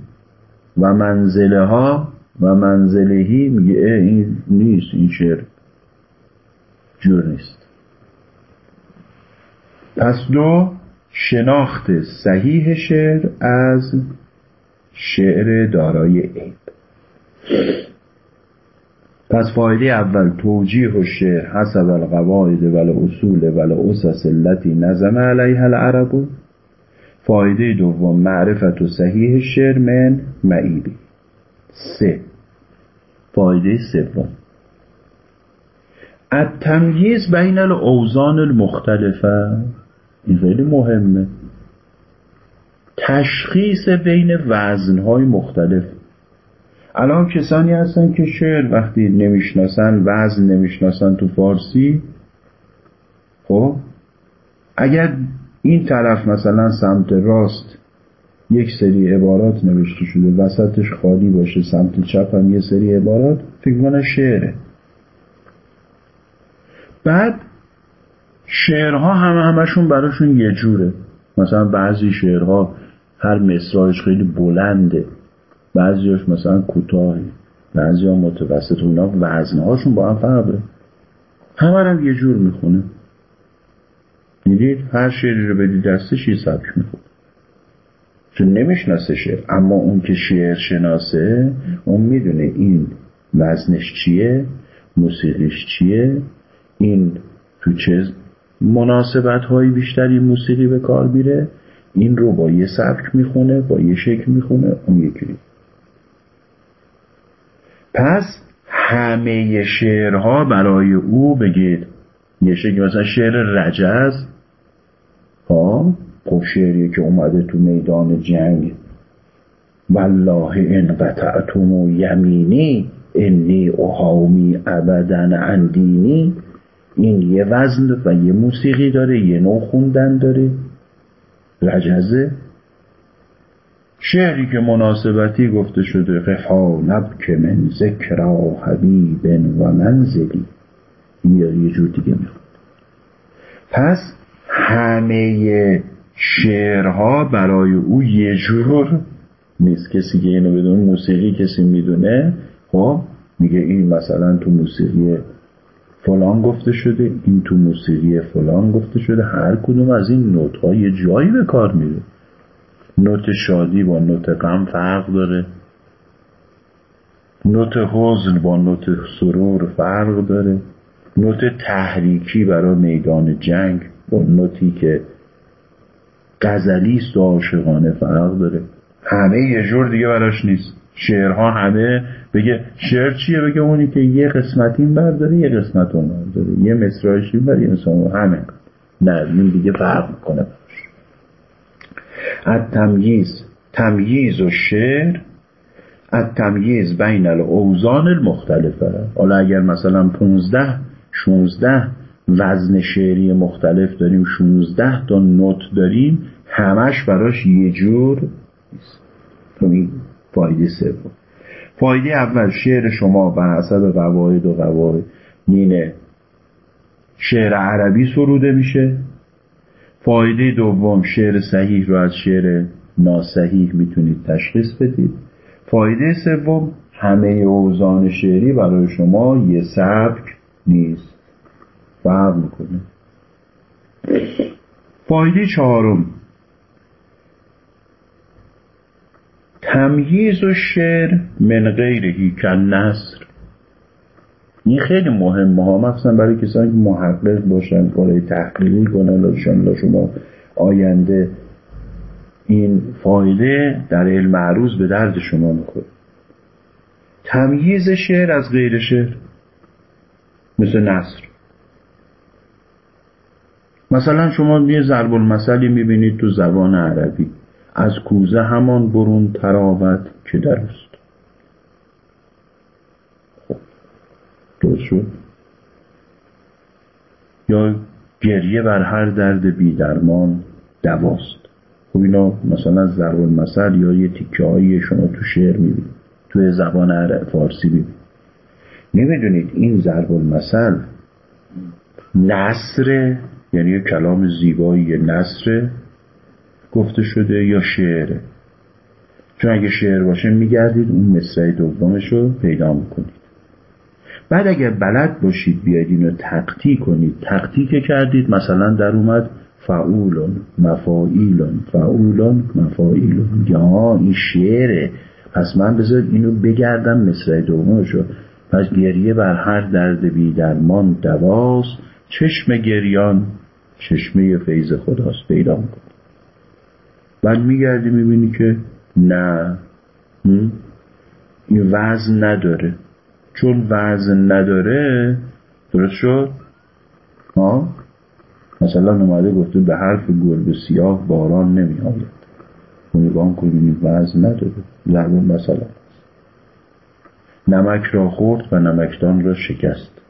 و منزله ها و منزلهی میگه این نیست این شعر جور نیست. پس دو شناخت صحیح شعر از شعر دارای عیب. پس فایده اول توجیه و شعر حسب القواعد و اصول و اساس التي نظم علیها العرب. فایده دوم معرفت و صحیح شعر من معیبی. سه. فایده سوم. التمییز بین الاوزان المختلفه این خیلی مهمه. تشخیص بین وزنهای مختلف. الان کسانی هستن که شعر وقتی نمی‌شناسن وزن نمی‌شناسن تو فارسی. خب؟ اگر این طرف مثلا سمت راست یک سری عبارات نوشته شده وسطش خالی باشه سمت چپ هم یه سری عبارات فکر کنه شعره. بعد شعرها همه همشون براشون یه جوره. مثلا بعضی شعرها هر مصرایش خیلی بلنده. بعضیاش مثلا کوتاهی. بعضی ها متوسط اونا وزنهاشون با هم فرقه. همه هم یه جور می‌خونه. دیدید هر شعری رو بدید دستش یه سبک می‌خونه. چون نمی‌شناسه شعر. اما اون که شعر شناسه اون می‌دونه این وزنش چیه موسیقیش چیه این تو چه مناسبت هایی بیشتری موسیقی به کار میره این رو با یه سبک می‌خونه با یه شکل می‌خونه اون یکی پس همه شعرها برای او بگید. یه شکل مثلا شعر رجز. ها خب شعری که اومده تو میدان جنگ. والله ان قطعتم یمینی انی احامی ابدا اندینی این یه وزن و یه موسیقی داره یه نوع خوندن داره. رجزه شعری که مناسبتی گفته شده قفا نبک من ذکرا حبیب و منزلی. این یه جور دیگه پس همه شعرها برای او یه جور نیست. کسی که اینو بدون موسیقی کسی می‌دونه خب میگه این مثلا تو موسیقی فلان گفته شده این تو موسیقی فلان گفته شده هر کدوم از این نوت ها یه جایی به کار میره. نوت شادی با نوت غم فرق داره. نوت حزن با نوت سرور فرق داره. نوت تحریکی برای میدان جنگ با نوتی که غزلیست و عاشقانه فرق داره. همه یه جور دیگه براش نیست. شعرها همه بگه شعر چیه؟ بگه اونی که یه قسمت این برداره یه قسمت اون برداره یه مصرایش این بر یه همه نه این دیگه فرق می‌کنه از تمییز تمییز و شعر از تمییز بین الاوزان المختلفه. حالا اگر مثلا 15 16 وزن شعری مختلف داریم 16 تا نوت داریم همش براش یه جور نیست. فایده سوم. فایده اول شعر شما بر حسب قواعد و قواعد نینه شعر عربی سروده میشه. فایده دوم شعر صحیح رو از شعر ناصحیح می‌تونید تشخیص بدید. فایده سوم همه اوزان شعری برای شما یه سبک نیست. فرق می‌کنه. فایده چهارم تمییز و شعر من غیرهی کن نصر این خیلی مهمه ها مخصوصا برای کسانی که محقق باشن کارهای تحقیقی کنن شما آینده این فایده در علم عروض به درد شما می‌خوره. تمییز شعر از غیر شعر مثل نصر. مثلا شما یه ضرب المثلی می‌بینید تو زبان عربی. از کوزه همان برون تراوت که درست خب درست شد. یا گریه بر هر درد بیدرمان دواست. خب اینا مثلا ضرب المثل یا یه تیکه شما تو شعر می‌بینید توی زبان فارسی ببینید نمی‌دونید این ضرب المثل نصر یعنی کلام زیبایی نصر گفته شده یا شعره. چون اگه شعر باشه میگردید اون مصرع دومش رو پیدا می‌کنید. بعد اگر بلد باشید بیاید اینو تقطی کنید. تقطی که کردید مثلا در اومد فعولون مفاعیلون فعولون مفاعیلون یا این شعره. پس من بذار اینو بگردم مصرع دومشو پس گریه بر هر درد بی درمان دواست. چشم گریان چشمه فیض خداست. پیدا می‌کنه بعد میگردی می‌بینی که نه. این وزن نداره. چون وزن نداره درست شد؟ ها؟ مثلا اومده گفته به حرف گربه سیاه باران نمی آید نگاه کنید وزن نداره. ضرب مثلا. نمک را خورد و نمکدان را شکست.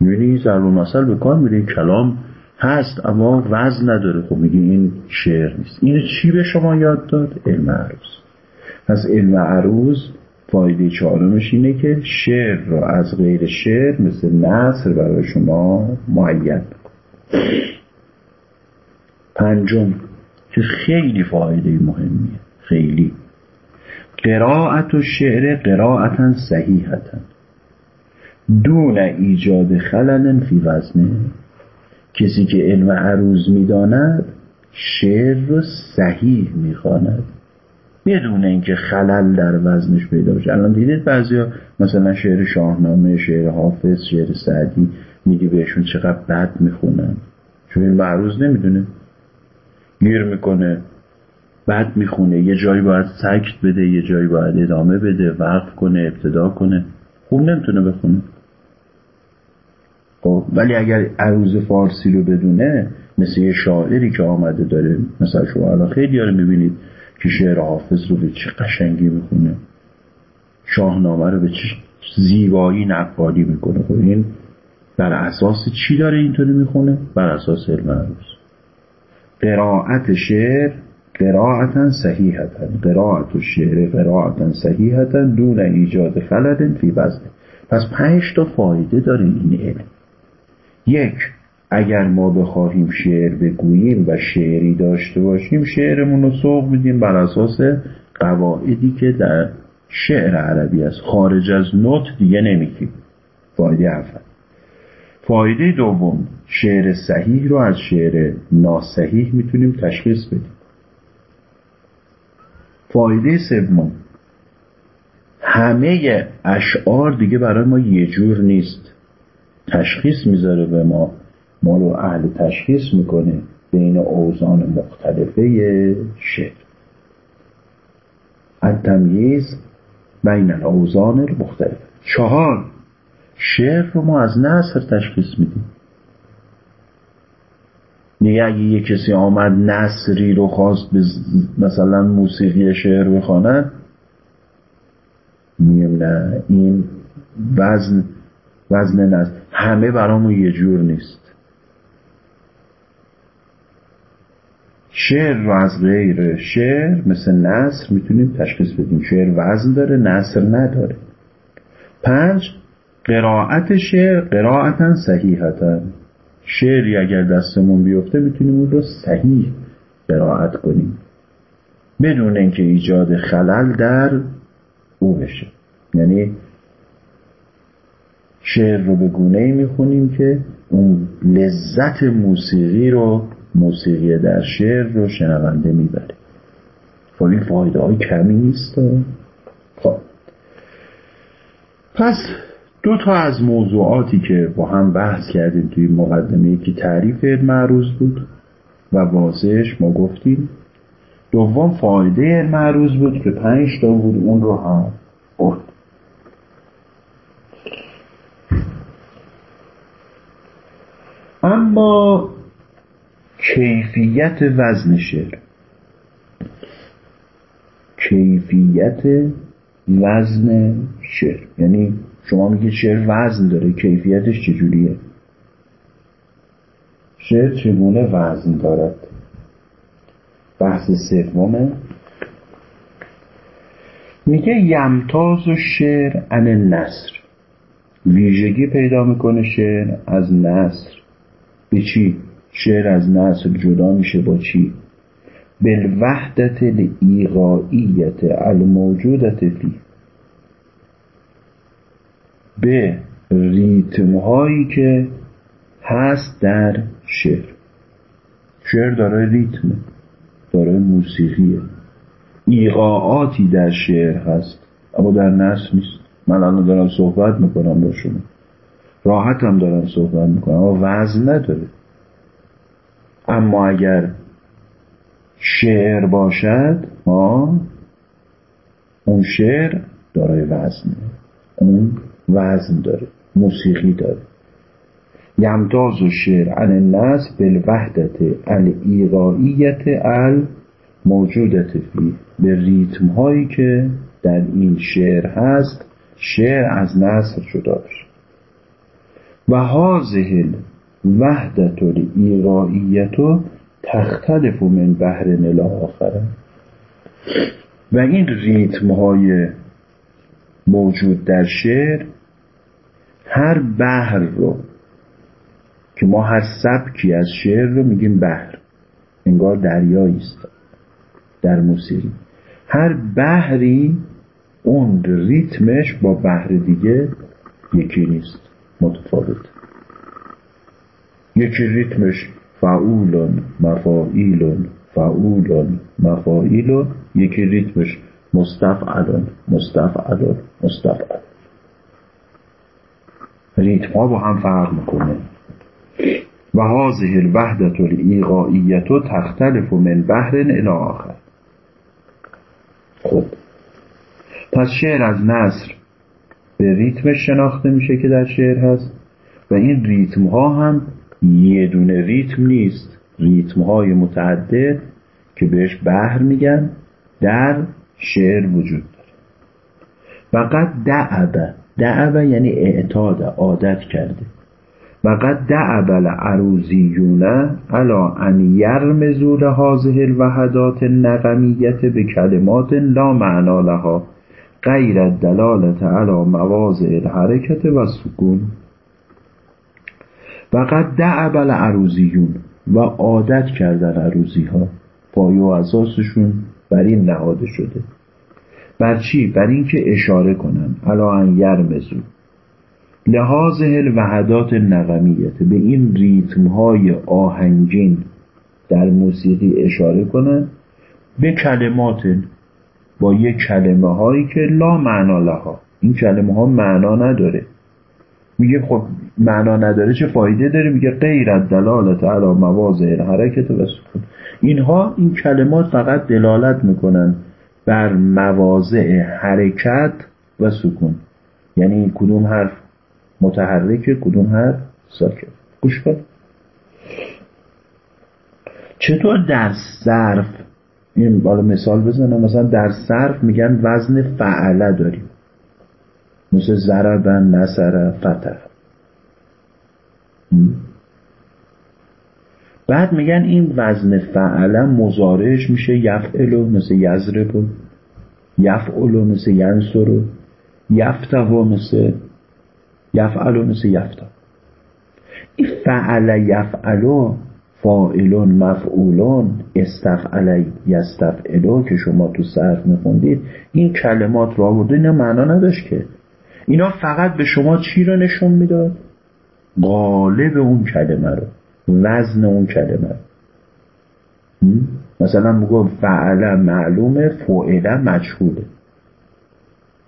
می‌بینی ضرب مثل به کار میره کلام هست اما وزن نداره. خب میگه این شعر نیست. اینو چی به شما یاد داد؟ علم عروض پس علم عروض فایده چهارمش اینه که شعر را از غیر شعر مثل نصر برای شما معین پنجم که خیلی فایده مهمیه. خیلی. قرائت و شعر قرائتا صحیحتا. دون ایجاد خلل فی وزنه. کسی که علم عروض می‌داند شعر رو صحیح می‌خواند. بدون اینکه خلل در وزنش پیدا بشه. الان دیدید بعضیا مثلا شعر شاهنامه شعر حافظ شعر سعدی میدی بهشون چقدر بد می‌خونن. چون علم عروض نمی‌دونه. گیر می‌کنه بد می‌خونه. یه جایی باید سکت بده یه جایی باید ادامه بده وقف کنه ابتدا کنه. خوب نمی‌تونه بخونه. خب ولی اگر عروض فارسی رو بدونه مثل یه شاعری که آمده داره مثلا شما الان خیلی رو می‌بینید که شعر حافظ رو به چه قشنگی می‌خونه. شاهنامه رو به چه زیبایی نقالی می‌کنه. خب این بر اساس چی داره اینطوری می‌خونه؟ بر اساس علم عروض قرائت شعر قراعتا صحیحتا. قراعت شعر قراعتا صحیحتا دون ایجاد خلد فی وزنه پس پنج تا فایده داره این علم. یک اگر ما بخواهیم شعر بگوییم و شعری داشته باشیم شعرمون رو سوق میدیم بر اساس قواعدی که در شعر عربی است. خارج از نوت دیگه نمیگیم. فایده اول. فایده دوم شعر صحیح رو از شعر ناسحیح می‌تونیم تشخیص بدیم. فایده سوم همه اشعار دیگه برای ما یه جور نیست. تشخیص می‌ذاره به ما ما رو اهل تشخیص می‌کنه بین اوزان مختلفه شعر. التمییز بین الاوزان مختلف چهار شعر رو ما از نصر تشخیص میدیم. میگه اگه یه کسی آمد نصری رو خواست به مثلا موسیقی شعر بخواند میگم نه این وزن وزن نصر همه برامون یه جور نیست. شعر رو از غیر شعر مثل نصر می‌تونیم تشخیص بدیم. شعر وزن داره نصر نداره. پنج قرائت شعر قرائتا صحیحتا. شعری اگر دستمون بیفته می‌تونیم اون رو صحیح قرائت کنیم. بدون اینکه ایجاد خلل در او بشه. یعنی شعر رو به گونه ای می‌خونیم که اون لذت موسیقی رو موسیقی در شعر رو شنونده می‌بره. خب این فایده های کمی نیست. خب. پس دو تا از موضوعاتی که با هم بحث کردیم توی مقدمه که تعریف معروض بود و واضحش ما گفتیم. دوم فایده معروض بود که پنج تا بود اون رو هم برد. اما کیفیت وزن شعر. کیفیت وزن شعر. یعنی شما میگید شعر وزن داره کیفیتش چجوریه؟ شعر چگونه وزن دارد بحث سومه. میگه یمتاز و شعر ان نصر ویژگی پیدا می‌کنه شعر از نصر. به چی؟ شعر از نصر جدا میشه با چی؟ بالوحدت الایغائیت الموجودت فی. به ریتم هایی که هست در شعر. شعر داره ریتم داره موسیقیه. ایقاعاتی در شعر هست اما در نصر نیست. من الان دارم صحبت می‌کنم با شما. راحت هم دارم صحبت می‌کنم اما وزن نداره. اما اگر شعر باشد ها اون شعر دارای وزنه اون وزن داره موسیقی داره. یمتاز و شعر عن الناس بالوحدت الایقائیت الموجودت فی به ریتم هایی که در این شعر هست شعر از نصر جدا و هازه وحدت الایقائیت تختلف من بحر نلا آخره و این ریتم های موجود در شعر هر بحر رو که ما هر سبکی از شعر رو میگیم بحر انگار دریایی است در موسیقی. هر بحری اون ریتمش با بحر دیگه یکی نیست. متفاوت. یکی ریتمش فعولون مفاعیلون فعولون مفاعیلون یکی ریتمش مستفعلون مستفعلون مستفعل. ریتم ها با هم فرق می‌کنه. و هذه الوحدت الایقائیت تختلف من بحر الى آخر. خب. پس شعر از نصر به ریتمش شناخته میشه که در شعر هست و این ریتم ها هم یه دونه ریتم نیست. ریتم های متعدد که بهش بحر میگن در شعر وجود داره. قد دعبه دعبه یعنی اعتاد عادت کرده. و قد دعب العروزیون علا ان یرمزو لهذه الوحدات النغمیت به کلمات لا معنا لها. غیر الدلالت علی مواضع الحرکت و سکون. و قد دعب العروزیون و عادت کردن عروزی ها پایه و اساسشون بر این نهاده شده. بر چی؟ بر اینکه اشاره کنن. علا ان یرمزو. لحاظ الوحدات نغمیت به این ریتم های آهنگین در موسیقی اشاره کنن. به کلمات با یک کلمه هایی که لا معنا لها. این کلمه ها معنا نداره. میگه خب معنا نداره چه فایده داره؟ میگه غیر از دلالت علی مواضع حرکت و سکون. اینها این کلمات فقط دلالت می‌کنن بر مواضع حرکت و سکون. یعنی کدوم حرف متحرکه کدوم حرف ساکن گوش کن. چطور در صرف این بالا مثال بزنم. مثلا در صرف میگن وزن فعله داریم. مثل ضربن نصر فتح. بعد میگن این وزن فعله مزارش میشه یفعلو مثل یزربو یفعلو مثل ینصرو یفتهو مثل یفعلو مثل یفتا این فعل یفعلو فائلون مفعولون استفعل یستفعلو که شما تو صرف میخوندید این کلمات رو آورده اینا معنا نداشت که. اینا فقط به شما چی رو نشون می‌داد؟ قالب اون کلمه رو وزن اون کلمه رو. مثلا میگم فعل معلومه فعل مجهوله.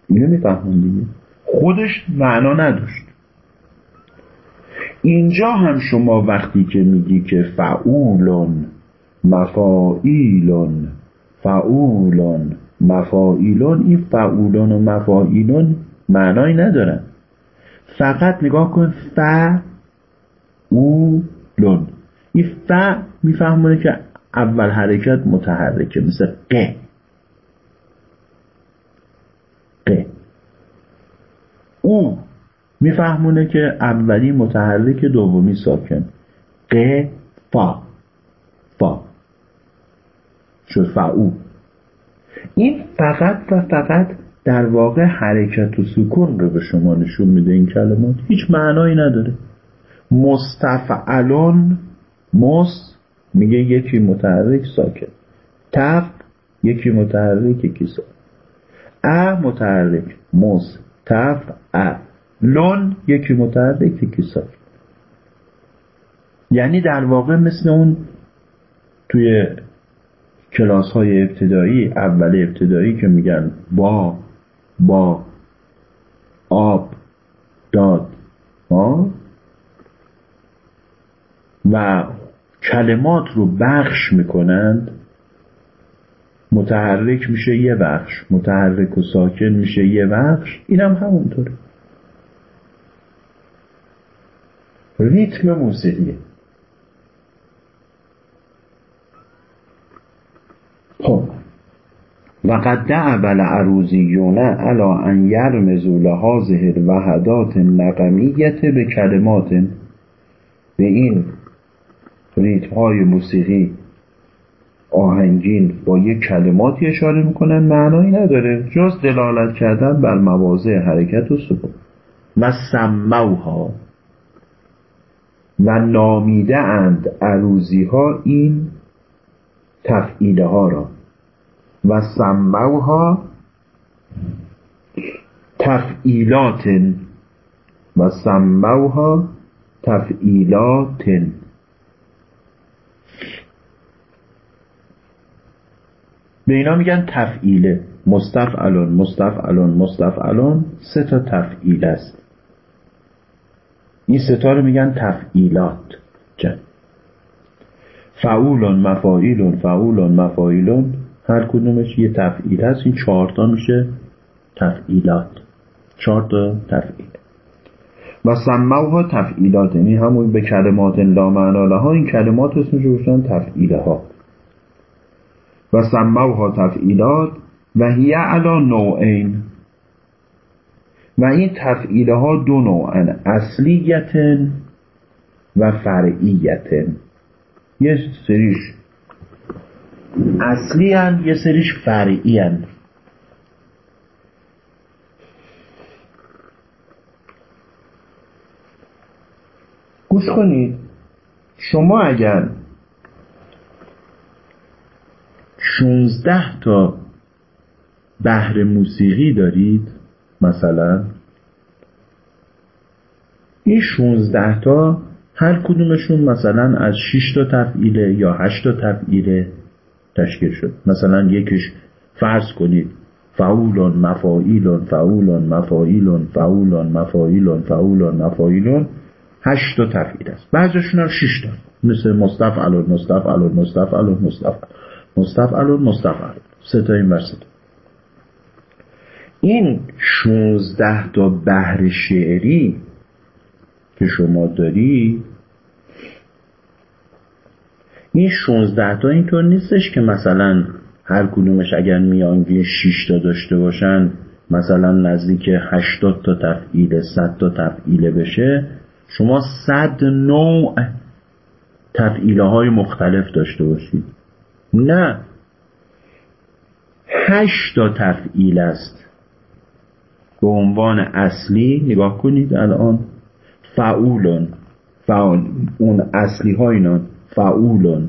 اینو میفهمون دیگه خودش معنا نداشت. اینجا هم شما وقتی که میگی که فعولون مفاعیلون فعولون مفاعیلون این فعولون و مفاعیلون معنایی ندارن فقط نگاه کن ف او لون این ف میفهمونه که اول حرکت متحرکه مثل ق. ق. او میفهمونه که اولی متحرک دومی ساکن. ق فا. فا. شد فعو این فقط و فقط در واقع حرکت و سکون رو به شما نشون میده این کلمات. هیچ معنایی نداره. مستفعلون. مست میگه یکی متحرک ساکن. تف یکی متحرک یکی ساکن. ا متحرک. مست. تف ا. لون یکی متحرک یکی ساکن یعنی در واقع مثل اون توی کلاس های ابتدایی اول ابتدایی که میگن با با آب داد ها و کلمات رو بخش می‌کنند متحرک میشه یه بخش متحرک و ساکن میشه یه بخش اینم هم همونطوره. ریتم موسیقیه. خب. وقد دعب عروزیونه علا ان یرمزو لهذه الوحدات نقمیت به کلمات به این ریتم های موسیقی آهنگین با یک کلماتی اشاره می‌کنن معنایی نداره. جز دلالت کردن بر مواضع حرکت و سکون و سموها. و نامیده اند عروزی ها این تفعیله ها را. و سموها تفعیلات و سموها تفعیلات به اینا میگن تفعیله. مستفعلون مستفعلون مستفعلون. سه تا تفعیل است. این ستا رو میگن تفعیلات. جن فعولون مفاعیلون فعولون مفاعیلون هر کدومش یه تفعیل هست. این چهارتا میشه تفعیلات. چهار تا تفعیل. و سموها تفعیلات یعنی همون به کلمات لا معنا ها این کلمات اسمش رو تفعیله ها و سموها تفعیلات و هی علا نوعین. و این تفعیله ها دو نوعن اصلیت و فرعیت یه سریش اصلی هن یه سریش فرعی هن. گوش کنید شما اگر 16 تا بهر موسیقی دارید مثلا این 16 تا هر کدومشون مثلا از 6 تا تفعیله یا 8 تا تفعیله تشکیل شد. مثلا یکیش فرض کنید فعولون مفاعیلون فعولون مفاعیلون فعولون مفاعیلون فعولون مفاعیلون 8 تا تفعیل است. بعضیشون هم 6 تا. مثل مستفعلون مستفعلون مستفعلون مستفعلون مستفعلون مستفعلون سه تا این ورسه این 16 تا بهر شعری که شما داری این 16 تا اینطور نیستش که مثلا هر کدومش اگر میانگین 6 تا داشته باشن مثلا نزدیک 80 تا تفعیل 100 تا تفعیله بشه شما 100 نوع تفعیله های مختلف داشته باشید. نه. 8 تا تفعیل است. به عنوان اصلی نگاه کنید الان فعولون فعال اون اصلی ها اینا فعولون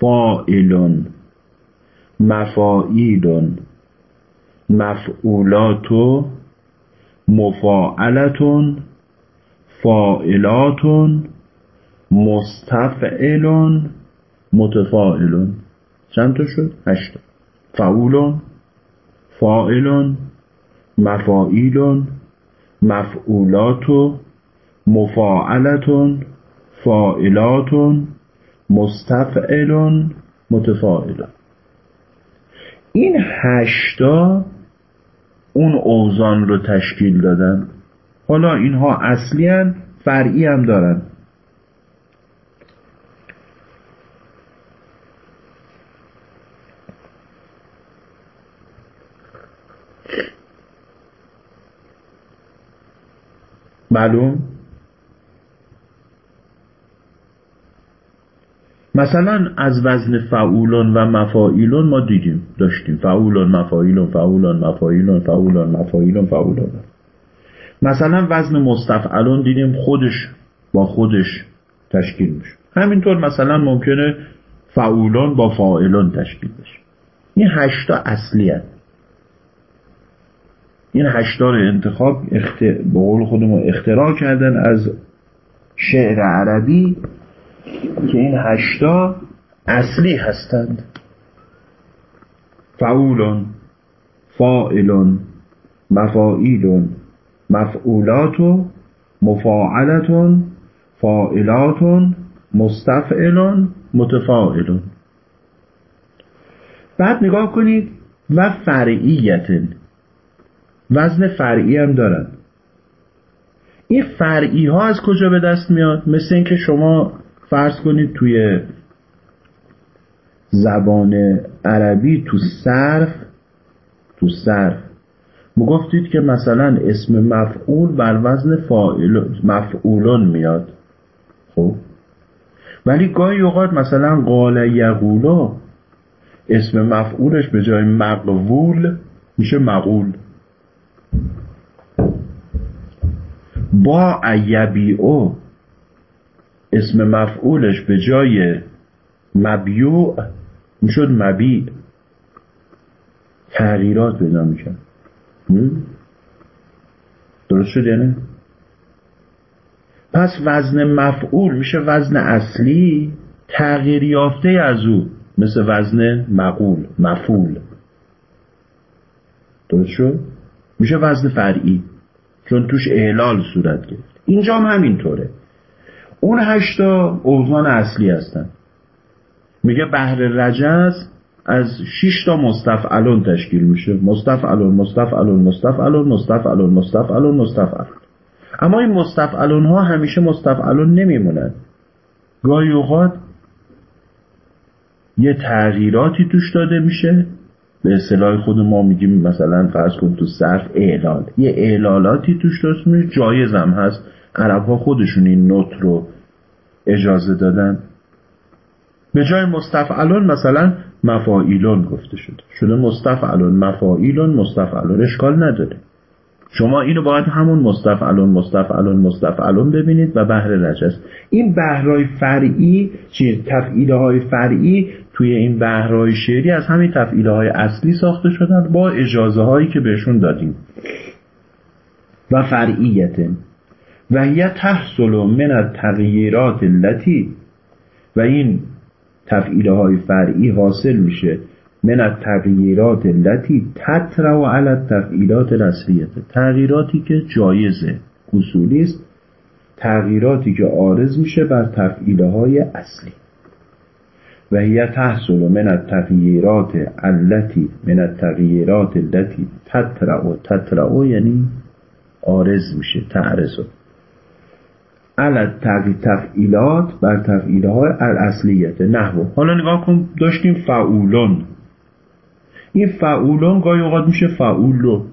فائلون مفائیلون مفعولات مفاعلتون فائلاتون مستفعلون متفاعلون چند تا شد؟ هشتا فعولون فائلون مفاعیلون مفعولات مفاعلتون فائلاتون مستفعلون متفاعلون این هشتا اون اوزان رو تشکیل دادن. حالا اینها اصلی هن فرعی هم دارن. معلوم؟ مثلا از وزن فعولون و مفاعیلون ما دیدیم داشتیم. فعولون مفاعیلون فعولون مفاعیلون فعولون مفاعیلون فعولون. مثلا وزن مستفعلون دیدیم خودش با خودش تشکیل میشه. همینطور مثلا ممکنه فعولون با فاعلون تشکیل بشه. این هشتا اصلی هست. این هشتا رو انتخاب اخت... به قول خودمون اختراع کردن از شعر عربی که این هشتا اصلی هستند. فعولون فائلون مفاعیلون مفعولات مفاعلتون فائلاتون مستفعلون متفاعلون. بعد نگاه کنید و فرعیتن. وزن فرعی هم دارن. این فرعی ها از کجا به دست میاد؟ مثل اینکه شما فرض کنید توی زبان عربی تو صرف تو صرف. مگفتید که مثلا اسم مفعول بر وزن فاعل مفعولون میاد. خب؟ ولی گاهی اوقات مثلا قال یقولو اسم مفعولش به جای مقبول میشه مقول. با یبیعو اسم مفعولش به جای مبیوع می‌شد مبیع. تغییرات پیدا میکن درست شد یعنی پس وزن مفعول میشه وزن اصلی تغییر یافته از او مثل وزن مقول مفعول. درست شد؟ میشه وزن فرعی. چون توش اعلال صورت گرفت. اینجا هم همینطوره. اون هشتا اوزان اصلی هستن. میگه بحر رجز از 6 تا مستفعلون تشکیل میشه. مستفعلون مستفعلون مستفعلون مستفعلون مستفعلون مستفعلون. اما این مستفعلون ها همیشه مستفعلون نمیمونن. گاهی اوقات یه تغییراتی توش داده میشه. به اصطلاح خود ما میگیم مثلا فرض کن تو صرف اعلال. یه اعلالاتی توش درست میشه جایزم هست. عرب ها خودشون این نوت رو اجازه دادن. به جای مستفعلون مثلا مفاعیلون گفته شده. شده مستفعلون. مفاعیلون مستفعلون. اشکال نداره. شما اینو باید همون مستفعلون مستفعلون مستفعلون ببینید و بهر رجز این بهرهای فرعی چی تفعیله های فرعی توی این بهرهای شعری از همین تفعیله های اصلی ساخته شدن با اجازه هایی که بهشون دادیم. و فرعیت. و هی تحصل من التغییرات التي و این تفعیله های فرعی حاصل میشه. من التغییرات التي تطرع على التفعیلات الاصلیه تغییراتی که جایزه اصولی است. تغییراتی که عارض میشه بر تفعیله های اصلی. و هی تحصل من التغییرات التي من التغییرات التي تطرع تطرع یعنی عارض میشه تعرض. علت تفعیلات بر تفعیله های الاصلیت نحو حالا نگاه کن داشتیم فعولون. این فعولون گاهی اوقات میشه فعولو.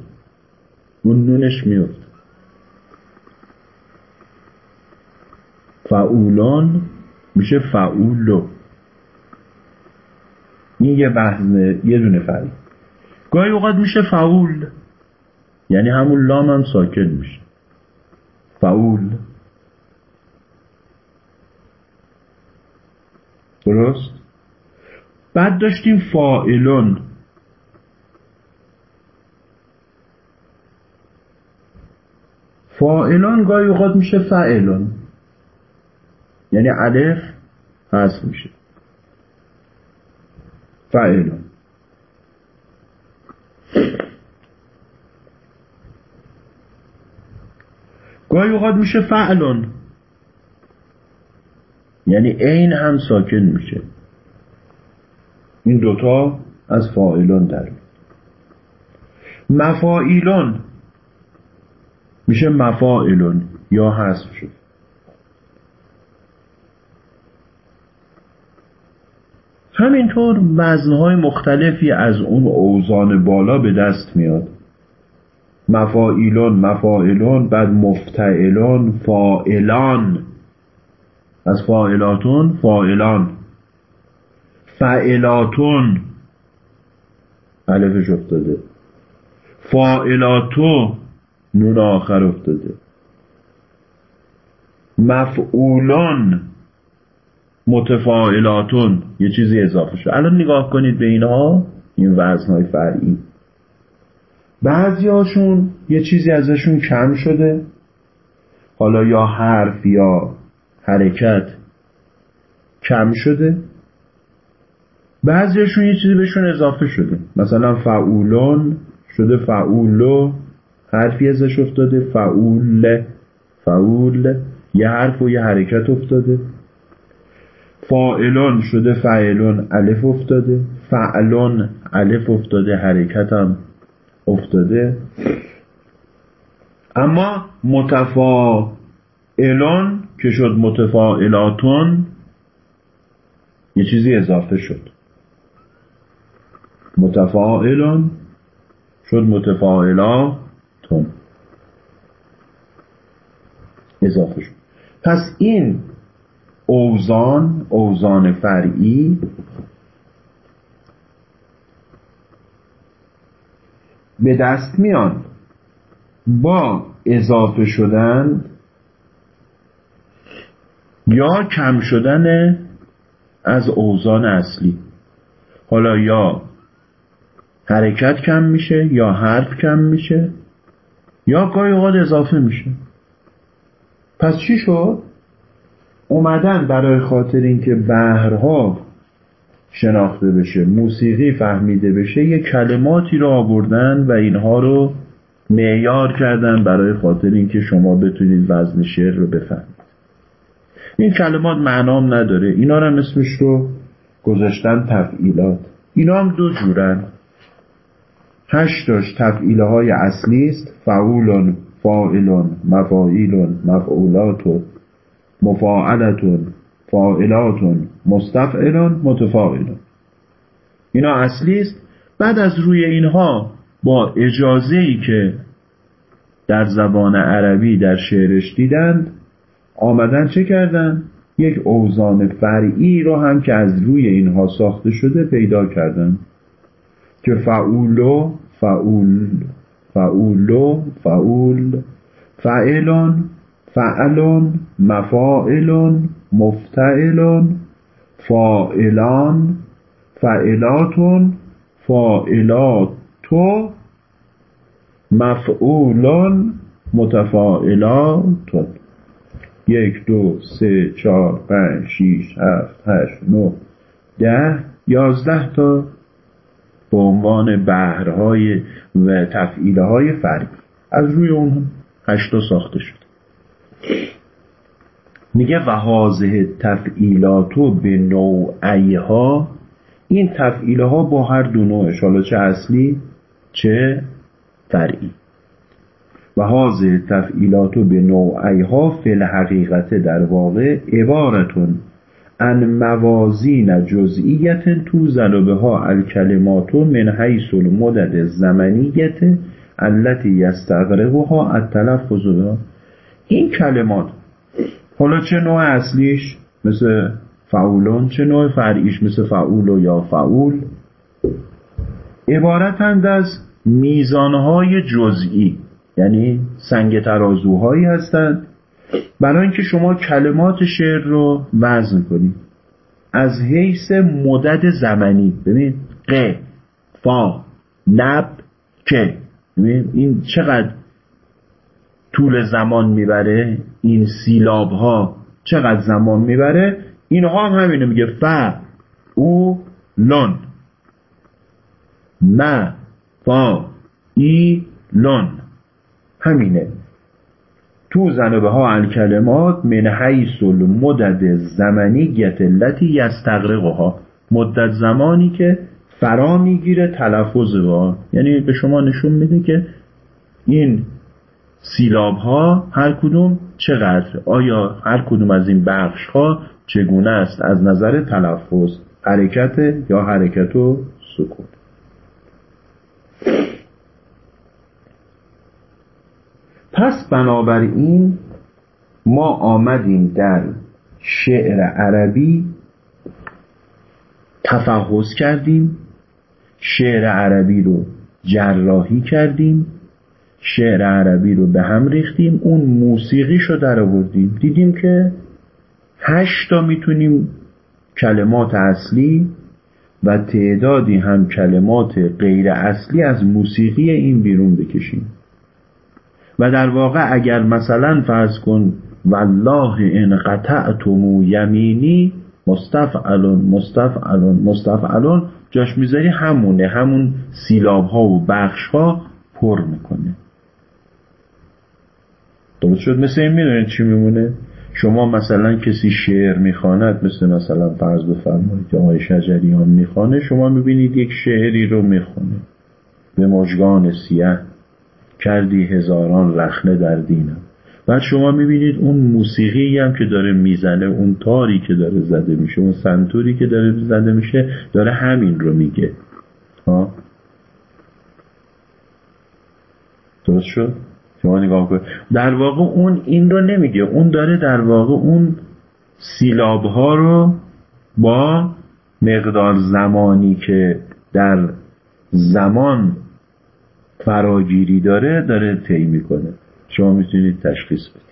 اون نونش میفت فعولان میشه فعولو. این یه وزن یه دونه فرید گاهی اوقات میشه فعول. یعنی همون لام هم ساکن میشه. فعول. درست؟ بعد داشتیم فائلون فائلون گاهی اوقات میشه فعلون یعنی الف حذف میشه. فعلون گاهی اوقات میشه فعلون. یعنی عین هم ساکن میشه. این دوتا از فاعلون در مفاعیلون. میشه مفاعلون یا حذف شد همینطور وزنهای مختلفی از اون اوزان بالا به دست میاد. مفاعیلون مفاعلون بعد مفتعلون فائلان از فائلاتون فائلان فعلاتون الفش افتاده. فائلاتو نون آخر افتاده. مفعولان متفاعلاتون یه چیزی اضافه شد. الان نگاه کنید به اینها این وزنهای فرعی. بعضی هاشون یه چیزی ازشون کم شده. حالا یا حرف یا حرکت کم شده. بعضیشون یه چیزی بهشون اضافه شده. مثلا فعولون شده فعولو. حرفی ازش افتاده فعول فعول. یه حرف و یه حرکت افتاده. فائلون شده فعلون الف افتاده فعلون الف افتاده حرکت هم افتاده. اما متفاعلون که شد متفاعلاتون یه چیزی اضافه شد. متفاعلون شد متفاعلاتون. اضافه شد. پس این اوزان اوزان فرعی. به دست میان. با اضافه شدن یا کم شدن از اوزان اصلی. حالا یا حرکت کم میشه یا حرف کم میشه یا گاهی اوقات اضافه میشه. پس چی شد؟ اومدن برای خاطر اینکه بهرها شناخته بشه موسیقی فهمیده بشه یه کلماتی رو آوردن و اینها رو معیار کردن برای خاطر اینکه شما بتونید وزن شعر رو بفهمید. این کلمات معنام نداره. اینا رو هم اسمش رو گذاشتن تفعیلات. اینا هم دو جورن. هشتاش تفعیله های اصلی است. فعولون فاعلون مفاعیلون مفعولاتون مفاعلتون فاعلاتون مستفعلون متفاعلون. اینا اصلی است. بعد از روی اینها با اجازه ای که در زبان عربی در شعرش دیدند آمدن چه کردن؟ یک اوزان فرعی رو هم که از روی اینها ساخته شده پیدا کردن. که فعولو فعول فعولو فعول فعلون فعلون مفاعلون مفتعلون فاعلان فعلاتون فاعلاتو مفعولون متفاعلاتون یک دو سه چهار پنج شیش هفت هشت نه ده یازده تا به عنوان بهرهای و تفعیله های فرقی از روی اون هشتا ساخته شد میگه و حاضه تفعیلاتو به نوعیها این تفعیله ها با هر دو نوعش. حالا چه اصلی چه فرعی. و حاضر تفعیلاتو به نوعیها فی الحقیقت در واقع عبارتون ان موازین جزئیت تو زلبه ها الکلماتو من حیث المدد زمنیت التي یستغرقها التلفظ. بها این کلمات. حالا چه نوع اصلیش؟ مثل فعولون. چه نوع فرعیش؟ مثل فعول و یا فعول؟ عبارتند از میزانهای جزئی یعنی سنگ ترازوهایی هستند. برای اینکه شما کلمات شعر رو وزن کنید از حیث مدد زمانی ببین ق فا نب که. ببین این چقدر طول زمان می‌بره این سیلاب ها چقدر زمان می‌بره؟ اینها هم همینه میگه ف او لون. م فا ای لون. همینه. تو زنبه ها الکلمات من حیث المدد زمانی گتلتی یستغرقها. مدت زمانی که فرا می‌گیره تلفظ با یعنی به شما نشون میده که این سیلاب ها هر کدوم چقدر؟ آیا هر کدوم از این بخش ها چگونه است از نظر تلفظ؟ حرکت یا حرکت و سکون پس بنابراین ما آمدیم در شعر عربی تفحص کردیم شعر عربی رو جراحی کردیم شعر عربی رو به هم ریختیم اون موسیقی رو در آوردیم. دیدیم که هشتا می‌تونیم کلمات اصلی و تعدادی هم کلمات غیر اصلی از موسیقی این بیرون بکشیم. و در واقع اگر مثلا فرض کن والله ان قطعتم یمینی مستفعلون مستفعلون مستفعلون جاش می‌ذاری همونه همون سیلاب ها و بخش ها پر می‌کنه. درست شد. مثل این می‌دونید چی میمونه؟ شما مثلا کسی شعر می‌خواند مثل مثلا فرض بفرمایید که آقای شجریان می‌خوانه شما می‌بینید یک شعری رو می‌خونه. به مجگان سیه کردی هزاران رخنه در دینم. بعد شما می‌بینید اون موسیقی هم که داره می‌زنه اون تاری که داره زده میشه اون سنتوری که داره زده میشه داره همین رو میگه. ها؟ درست شد؟ شما نگاه کن در واقع اون این رو نمیگه. اون داره در واقع اون سیلاب ها رو با مقدار زمانی که در زمان فراگیری داره داره طی می‌کنه. شما می‌تونید تشخیص بدید.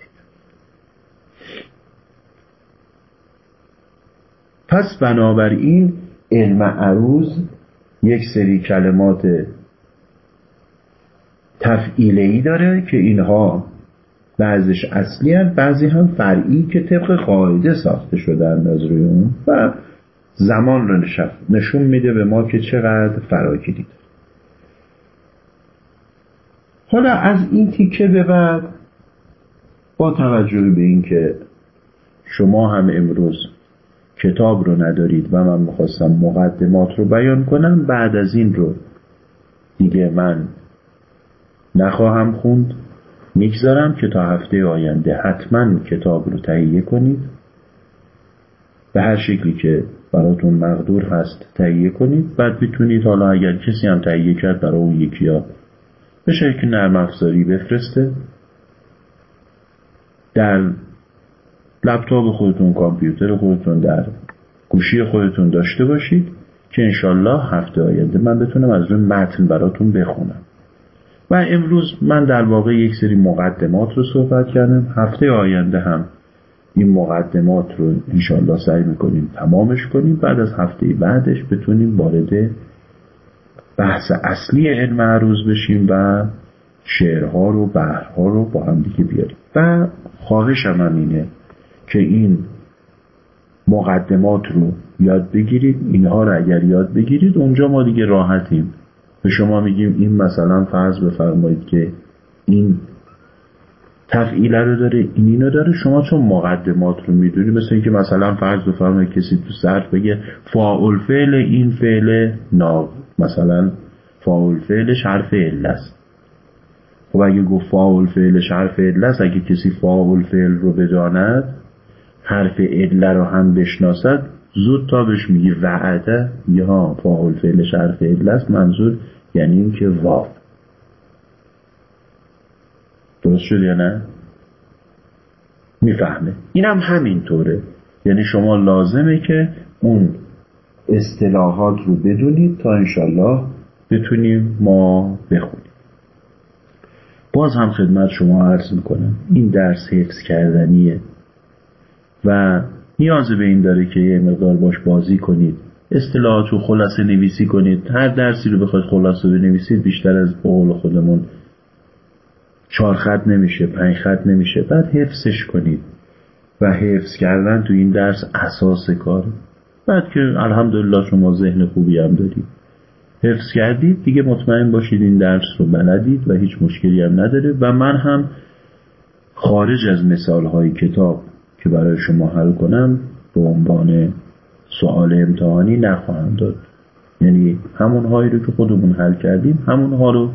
پس بنابراین علم عروض یک سری کلمات تفعیله داره که اینها بعضش اصلی هست بعضی هم فرعی که طبق قاعده ساخته شدن از روی اون و زمان رو نشون میده به ما که چقدر فراگیری حالا از این تیکه به بعد با توجه به اینکه شما هم امروز کتاب رو ندارید و من می‌خواستم مقدمات رو بیان کنم بعد از این رو دیگه من نخواهم خوند. می‌گذارم که تا هفته آینده حتما کتاب رو تهیه کنید. به هر شکلی که براتون مقدور هست تهیه کنید. بعد می‌تونید حالا اگر کسی هم تهیه کرد برای اون یکی ها به شکل نرم افزاری بفرسته. در لپتاپ خودتون کامپیوتر خودتون در گوشی خودتون داشته باشید که انشالله هفته آینده من بتونم از روی متن براتون بخونم. و امروز من در واقع یک سری مقدمات رو صحبت کردم. هفته آینده هم این مقدمات رو انشالله سعی می‌کنیم تمامش کنیم. بعد از هفته بعدش بتونیم وارد بحث اصلی علم عروض بشیم و شعرها رو بحرها رو با هم دیگه بیاریم. و خواهشم هم اینه که این مقدمات رو یاد بگیرید. اینها رو اگر یاد بگیرید اونجا ما دیگه راحتیم. به شما میگیم این مثلا فرض بفرمایید که این تفعیله رو داره این اینو داره. شما چون مقدمات رو می‌دونی مثل اینکه مثلا فرض بفرمایید کسی تو صرف بگه فاعل فعل این فعل ناو. مثلا فاعل فعلش حرف عله است. خب اگه گفت فاعل فعلش حرف عله است اگه کسی فاعل فعل رو بداند حرف عله رو هم بشناسد زود تا بهش میگی وعده یا ها فاعل فعلش حرف عله است منظور یعنی اینکه واو. درست شد یا نه؟ می‌فهمه. اینم هم همینطوره. یعنی شما لازمه که اون اصطلاحات رو بدونید تا انشالله بتونیم ما بخونیم. باز هم خدمت شما عرض می‌کنم. این درس حفظ کردنیه. و نیاز به این داره که یه مقدار باش بازی کنید. اصطلاحات رو خلاصه نویسی کنید. هر درسی رو بخواید خلاصه بنویسید بیشتر از قول خودمون چهار خط نمیشه پنج خط نمیشه. بعد حفظش کنید. و حفظ کردن تو این درس اساس کار بعد که الحمدلله شما ذهن خوبی هم دارید. حفظ کردید دیگه مطمئن باشید این درس رو بلدید و هیچ مشکلی هم نداره. و من هم خارج از مثال های کتاب که برای شما حل کنم به عنوان سوال امتحانی نخواهم داد. یعنی همون هایی رو که خودمون حل کردیم همون ها رو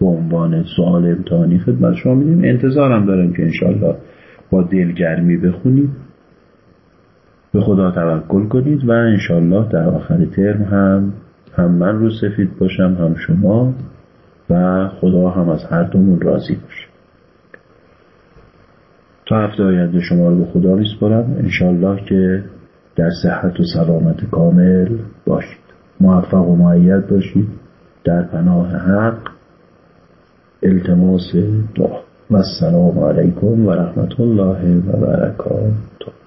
به عنوان سوال امتحانی خدمت شما میدیم. انتظارم دارم که انشالله با دلگرمی بخونید. به خدا توکل کنید و انشالله در آخر ترم هم هم من رو سفید باشم هم شما و خدا هم از هر دومون راضی باشه. تا هفته آینده شما رو به خدا میسپارم. انشالله که در صحت و سلامت کامل باشید. موفق و معید باشید. در پناه حق التماس دعا. و السلام علیکم و رحمت الله و برکاته.